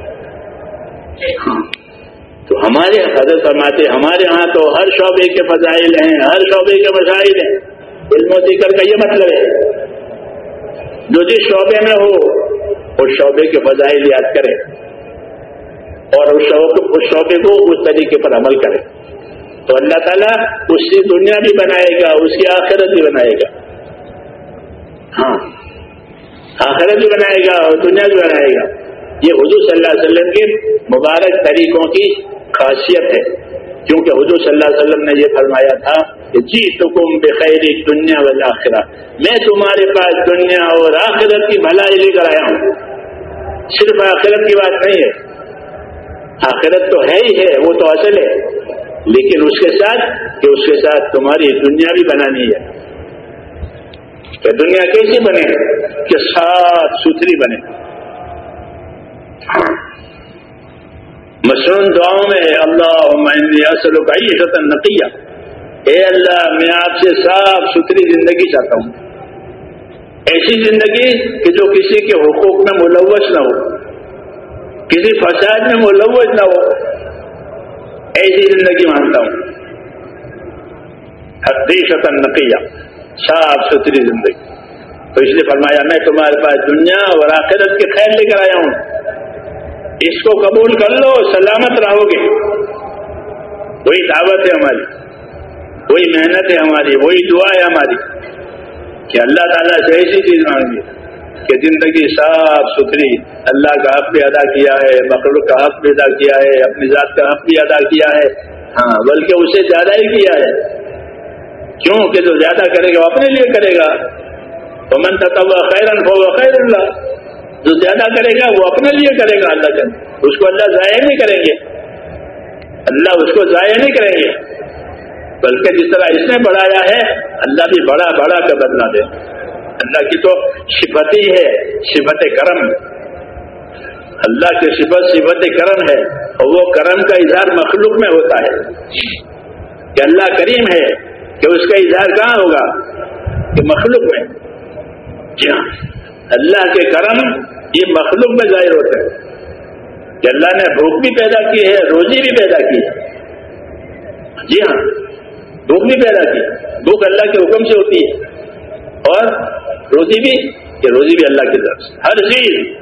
تو ہمارے حضرت فرماتے ہمارے ہاں تو ہر شعبے کے فضائل ہیں ہر شعبے کے مسائل ہیں۔ علم و ذکر کا یہ مطلب ہے۔ جو جس شعبے میں ہو اس شعبے کے فضائل یاد کرے۔ اور اس اس شعبے کو اس طریقے پر عمل کرے۔ تو اللہ تعالیٰ اس کی دنیا بھی بنائے گا اس کی آخرت بھی بنائے گا۔ ہاں۔ آخرت بھی بنائے گا اور دنیا بھی بنائے گا۔ یہ حضور صلی اللہ علیہ وسلم کے مبارک طریقوں کی خاصیت ہے۔ کیونکہ حضور صلی اللہ علیہ وسلم نے یہ فرمایا تھا کہ جی تم بخیر دنیا والا میں تمہارے پاس دنیا اور آخرت کی بھلائی لے کر آیا ہوں۔ صرف آخرت کی بات نہیں ہے۔ آخرت تو ہے ہی ہے، وہ تو اصل ہے۔ لیکن اس کے ساتھ کہ اس کے ساتھ تمہاری دنیا بھی بنانی ہے۔ کہ دنیا کیسی بنے کہ صاف ستھری بنے مشرون دعاؤں میں اللہ اصل کا یہ نقیہ۔ اے اللہ، میں آپ سے صاف ستھری زندگی چاہتا ہوں۔ ایسی زندگی کہ جو کسی کے حقوق میں ملوث نہ ہو، کسی فساد میں ملوث نہ ہو، ایسی زندگی مانتا ہوں۔ حقیقت نقیہ۔ صاف ستھری زندگی۔ تو اس لیے فرمایا، میں تمہارے پاس دنیا اور آخرت کے خیر لے کر آیا ہوں۔ اس کو قبول کر لو، سلامت رہو گے۔ وہی دعوت ہے ہماری، وہی محنت ہے ہماری، وہی دعا ہے ہماری کہ اللہ تعالیٰ سے ایسی چیز مانگی کہ زندگی صاف ستھری، اللہ کا حق بھی ادا کیا ہے، مخلوق کا حق بھی ادا کیا ہے، اپنی ذات کا حق بھی ادا کیا ہے۔ ہاں بلکہ اسے زیادہ ہی کیا ہے۔ کیوں کہ جو زیادہ کرے گا وہ اپنے لیے کرے گا۔ تو من تھا خیرن ہو خیر اللہ جو زیادہ کرے گا وہ اپنے لیے کرے گا اللہ کے اس کو اللہ ضائع نہیں کریں گے۔ اللہ اس کو ضائع نہیں کریں گے۔ بلکہ جس طرح اس نے بڑھایا ہے، اللہ بھی بڑا بڑا کر بدلا دے۔ اللہ کی تو شفتی ہے شفت کرم۔ اللہ کی صفت صفت کرم ہے۔ اور وہ کرم کا اظہار مخلوق میں ہوتا ہے۔ کہ اللہ کریم ہے۔ کہ اس کا اظہار کہاں ہوگا؟ کہ مخلوق میں۔ جی ہاں۔ اللہ کے کرم یہ مخلوق میں ظاہر ہوتا ہے۔ کہ اللہ نے بھوک بھی پیدا کی ہے، روزی بھی پیدا کی ہے۔ جی ہاں۔ بھوک بھی پیدا کی۔ بھوک اللہ کے حکم سے ہوتی ہے۔ اور روزی بھی، کہ روزی بھی اللہ کی طرف سے۔ ہر چیز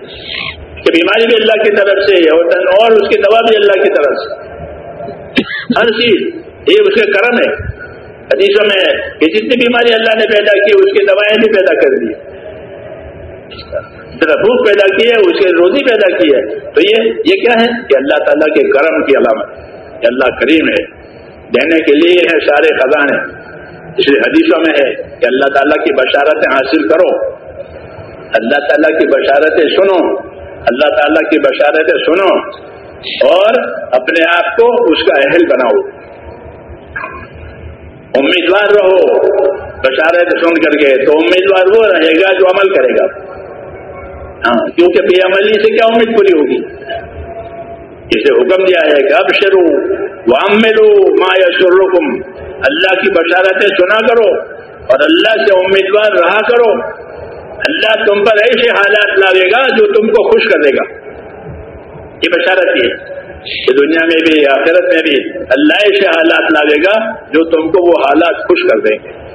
کہ بیماری بھی اللہ کی طرف سے، اور اس کی دوا بھی اللہ کی طرف سے۔ ہر چیز، یہ اس کے کرم ہے۔ حدیثوں میں کہ جتنی بیماری اللہ نے پیدا کی، اس کی دوائیں بھی پیدا کر دی۔ بھوک پیدا کی ہے، اس کے روزی پیدا کی ہے۔ تو یہ یہ کیا ہے؟ کہ اللہ تعالیٰ کے کرم کی علامت کہ اللہ کریم ہے۔ دینے کے لیے ہے سارے خزانے۔ اس لیے حدیثوں میں ہے کہ اللہ تعالیٰ کی بشارتیں حاصل کرو۔ اللہ تعالیٰ کی بشارتیں سنو۔ اللہ تعالیٰ کی بشارتیں سنو۔ اور اپنے آپ کو اس کا اہل بناؤ۔ امیدوار رہو۔ بشارت سن کر کے تو امیدوار وہ رہے گا جو عمل کرے گا۔ ہاں کیونکہ بے عملی سے کیا امید پوری ہوگی؟ اسے حکم دیا ہے کہ اب شروع وام ملو ما یسرکم۔ اللہ کی بشارتیں سنا کرو اور اللہ سے امیدوار رہا کرو۔ اللہ تم پر ایسے حالات لاوے گا جو تم کو خوش کر دے گا۔ یہ بشارت ہے۔ کہ دنیا میں بھی، آخرت میں بھی اللہ ایسے حالات لاوے گا، جو تم کو وہ حالات خوش کر دیں گے۔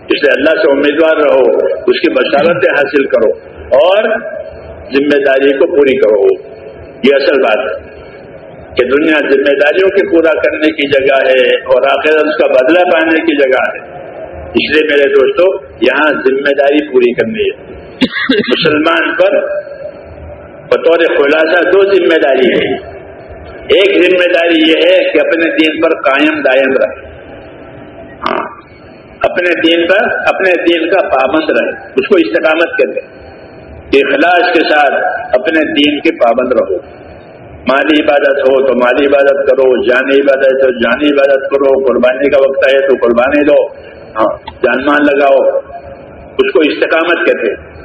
اس لیے اللہ سے امیدوار رہو، اس کی بشارتیں حاصل کرو اور ذمہ داری کو پوری کرو۔ یہ اصل بات ہے کہ دنیا ذمہ داریوں کے پورا کرنے کی جگہ ہے اور آخر اس کا بدلہ پانے کی جگہ ہے۔ اس لیے میرے دوستو، یہاں ذمہ داری پوری کرنی ہے۔ مسلمان پر بطور خلاصہ دو ذمہ داری ہے۔ ایک ذمہ داری یہ ہے کہ اپنے دین پر قائم دائم رہے۔ ہاں۔ اپنے دین پر اپنے دین کا پابند رہے۔ اس کو استقامت کر دیں اخلاص کے ساتھ اپنے دین کے پابند رہو۔ مالی عبادت ہو تو مالی عبادت کرو جانی عبادت ہو جانی عبادت کرو۔ قربانی کا وقت ہے تو قربانی دو۔ ہاں۔ جان مان لگاؤ۔ اس کو استقامت کہتے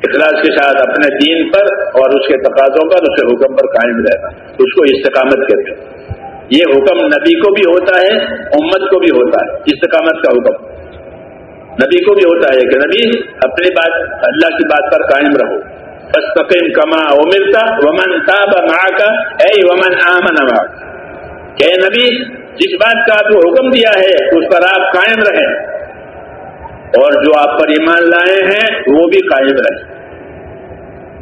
اخلاص کے ساتھ اپنے دین پر اور اس کے تقاضوں پر اس کے حکم پر قائم رہنا، اس کو استقامت کہتے یہ حکم نبی کو بھی ہوتا ہے، امت کو بھی ہوتا ہے، استقامت کا حکم۔ نبی کو بھی ہوتا ہے کہ نبی اپنی بات، اللہ کی بات پر قائم رہو۔ بس کما ملتا ومن تاب کا اے ومن آمن کہ نبی، جس بات کا آپ کو حکم دیا ہے، اس پر آپ قائم رہیں۔ اور جو آپ پر ایمان لائے ہیں، وہ بھی قائم رہیں۔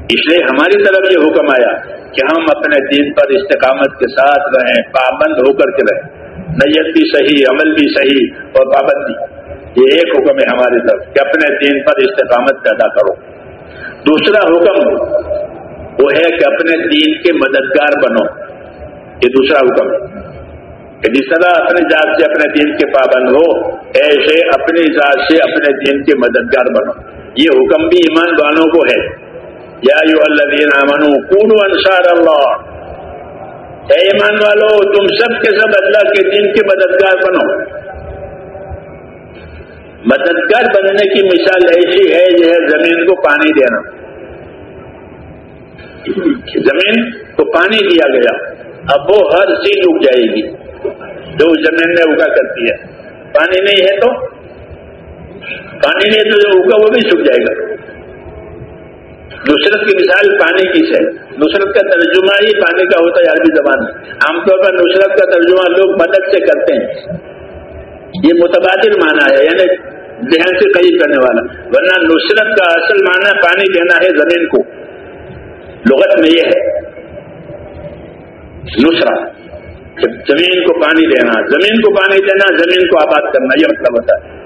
اس لیے ہماری طرف یہ حکم آیا کہ ہم اپنے دین پر استقامت کے ساتھ رہیں، پابند ہو کر کے رہیں۔ نیت بھی صحیح، عمل بھی صحیح اور پابندی۔ یہ ایک حکم ہے ہماری طرف کہ اپنے دین پر استقامت پیدا کرو۔ دوسرا حکم وہ ہے کہ اپنے دین کے مددگار بنو۔ یہ دوسرا حکم ہے کہ جس طرح اپنی ذات سے اپنے دین کے پابند ہو، ایسے اپنی ذات سے اپنے دین کے مددگار بنو۔ یہ حکم بھی ایمان والوں کو ہے۔ یا یو اللہ کون انصار اللہ۔ اے ایمان والو، تم سب کے سب اللہ کے دین کے مددگار بنو۔ مددگار بننے کی مثال ایسی ہے، یہ ہے زمین کو پانی دینا۔ زمین کو پانی دیا گیا۔ اب وہ ہر چیز اگ جائے گی۔ جو زمین میں اگا کرتی ہے پانی نہیں ہے تو؟ پانی نہیں تو جو اگا وہ بھی سوکھ جائے گا۔ نصرت کی مثال پانی کی ہے۔ نصرت کا ترجمہ ہی پانی کا ہوتا ہے عربی زبان میں۔ عام طور پر نصرت کا ترجمہ لوگ مدد سے کرتے ہیں۔ یہ متبادل معنی ہے یعنی ذہن سے قریب کرنے والا۔ ورنہ نصرت کا اصل معنی پانی دینا ہے زمین کو۔ لغت میں یہ ہے۔ نصرت زمین کو پانی دینا، زمین کو پانی دینا، زمین کو آباد کرنا، یہ مطلب ہوتا ہے۔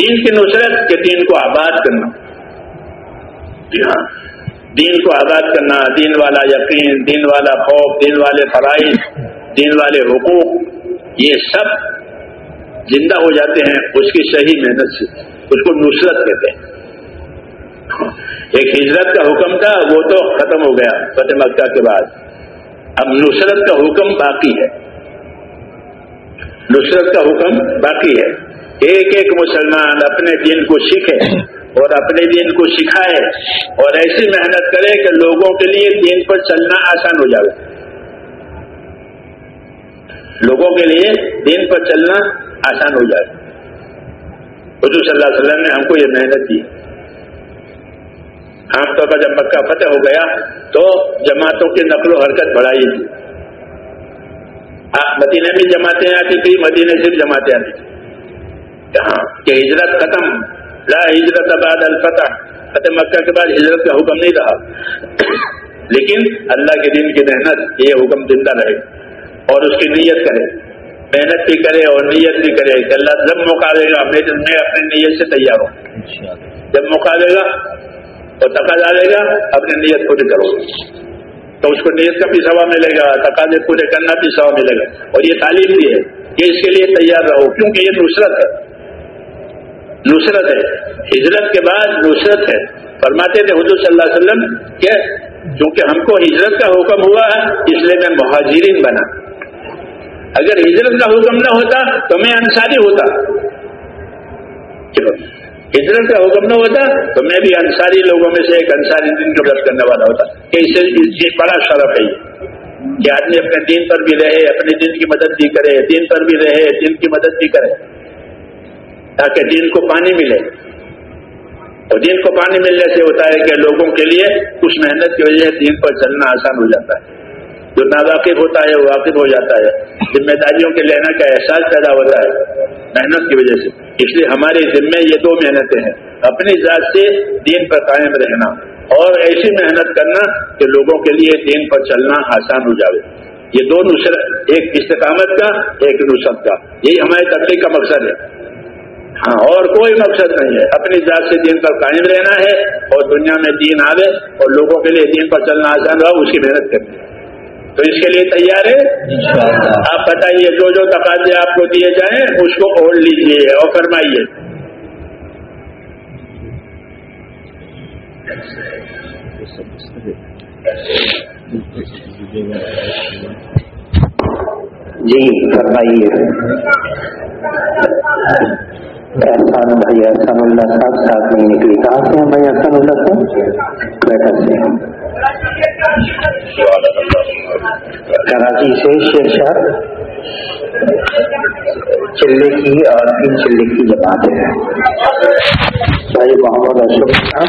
دین کی نصرت کے دین کو آباد کرنا۔ جی ہاں دین کو آزاد کرنا، دین والا یقین، دین والا خوف، دین والے فرائض، دین والے حقوق، یہ سب زندہ ہو جاتے ہیں، اس کی صحیح محنت سے، اس کو نصرت کہتے ہیں۔ ایک ہجرت کا حکم تھا، وہ تو ختم ہو گیا فتح مکہ کے بعد۔ اب نصرت کا حکم باقی ہے۔ نصرت کا حکم باقی ہے۔ ایک ایک مسلمان اپنے دین کو سیکھے۔ اور اپنے دین کو سکھائے اور ایسی محنت کرے کہ لوگوں کے لیے دین پر چلنا آسان ہو جائے۔ لوگوں کے لیے دین پر چلنا آسان ہو جائے۔ حضور صلی اللہ علیہ وسلم نے ہم کو یہ محنت دی۔ عام طور پر جب مکہ فتح ہو گیا تو جماعتوں کی نقل و حرکت بڑھائی تھی مدینے میں جماعتیں آتی تھی مدینے سے جماعتیں آتی تھی ہاں کہ ہجرت ختم لا ہجرت بعد الفتح. فتح مکہ کے بعد ہجرت کا حکم نہیں رہا. لیکن اللہ کے دین کی محنت، یہ حکم زندہ رہے اور اس کی نیت کرے. محنت بھی کرے اور نیت بھی کرے کہ اللہ جب موقع دے گا میں اپنے نیت سے تیار ہوں۔ جب موقع دے گا تو تقاضا دے گا، اپنی نیت پوری کرو۔ تو اس کو نیت کا بھی سوا ملے گا، تقاضے پورے کرنا بھی سوا ملے گا۔ اور یہ تعلیم بھی ہے کہ اس کے لیے تیار رہو، کیونکہ یہ نصرت ہے۔ نصرت ہے۔ ہجرت کے بعد نصرت ہے۔ فرماتے تھے حضور صلی اللہ علیہ وسلم کہ چونکہ ہم کو ہجرت کا حکم ہوا ہے اس لیے میں مہاجرین بنا۔ اگر ہجرت کا حکم نہ ہوتا تو میں انصاری ہوتا۔ ہجرت کا حکم نہ ہوتا تو میں بھی انصاری لوگوں میں سے ایک انصاری دن کی مدد کرنے والا ہوتا۔ اسے بڑا شرف ہے۔ یہ کہ آدمی اپنے دین پر بھی رہے، اپنے دین کی مدد بھی کرے، دین پر بھی رہے، دین کی مدد بھی کرے۔ تاکہ دین کو پانی ملے۔ اور دین کو پانی ملنے سے ہوتا ہے کہ لوگوں کے لیے کچھ محنت کی وجہ سے دین پر چلنا آسان ہو جاتا ہے۔ جو ناواقف ہوتا ہے وہ واقف ہو جاتا ہے۔ ذمہ داریوں کے لینے کا احساس پیدا ہوتا ہے محنت کی وجہ سے۔ اس لیے ہمارے ذمے یہ دو محنتیں ہیں۔ اپنی ذات سے دین پر قائم رہنا اور ایسی محنت کرنا کہ لوگوں کے لیے دین پر چلنا آسان ہو جائے یہ دو نصرت، ایک استقامت کا، ایک نصرت کا۔ یہی ہماری تبلیغ کا مقصد ہے۔ ہاں اور کوئی مقصد نہیں ہے۔ اپنی ذات سے دین پر قائم رہنا ہے اور دنیا میں دین آوے اور لوگوں کے لیے دین پر چلنا آسان رہا اس کی محنت کرنی ہے۔ تو اس کے لیے تیار ہے آپ بتائیے جو جو تقاضے آپ کو دیے جائیں اس کو اوڑھ لیجیے اور فرمائیے۔ جی فرمائیے۔ احسان بھائی احسان اللہ صاحب ساتھ نہیں نکلی کہاں سے ہیں بھائی احسان اللہ صاحب بیٹھا سے کراچی سے شیر شاہ چلے کی اور تین چلے کی جماعت ہے بھائی محمد اشرف صاحب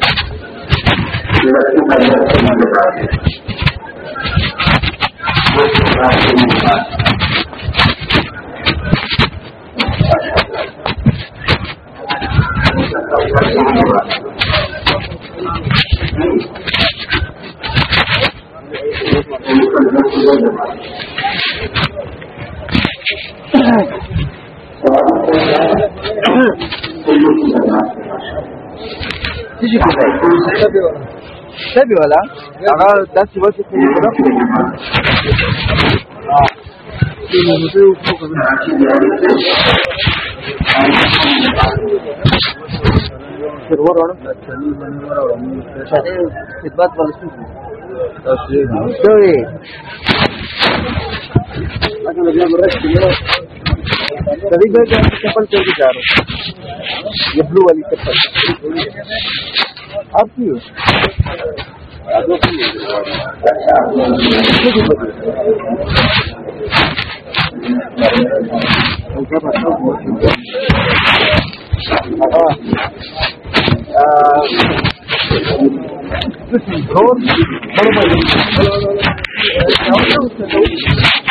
شور سے سبھی والا. اگر دس بجے خدمت سبھی چپل چل کے جا رہا ہوں. یہ بلو والی چپل. Atlıyor. Listen, don't, don't, don't, don't, don't, don't, don't,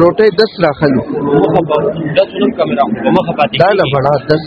روٹے دس راخلی دا بڑا دس۔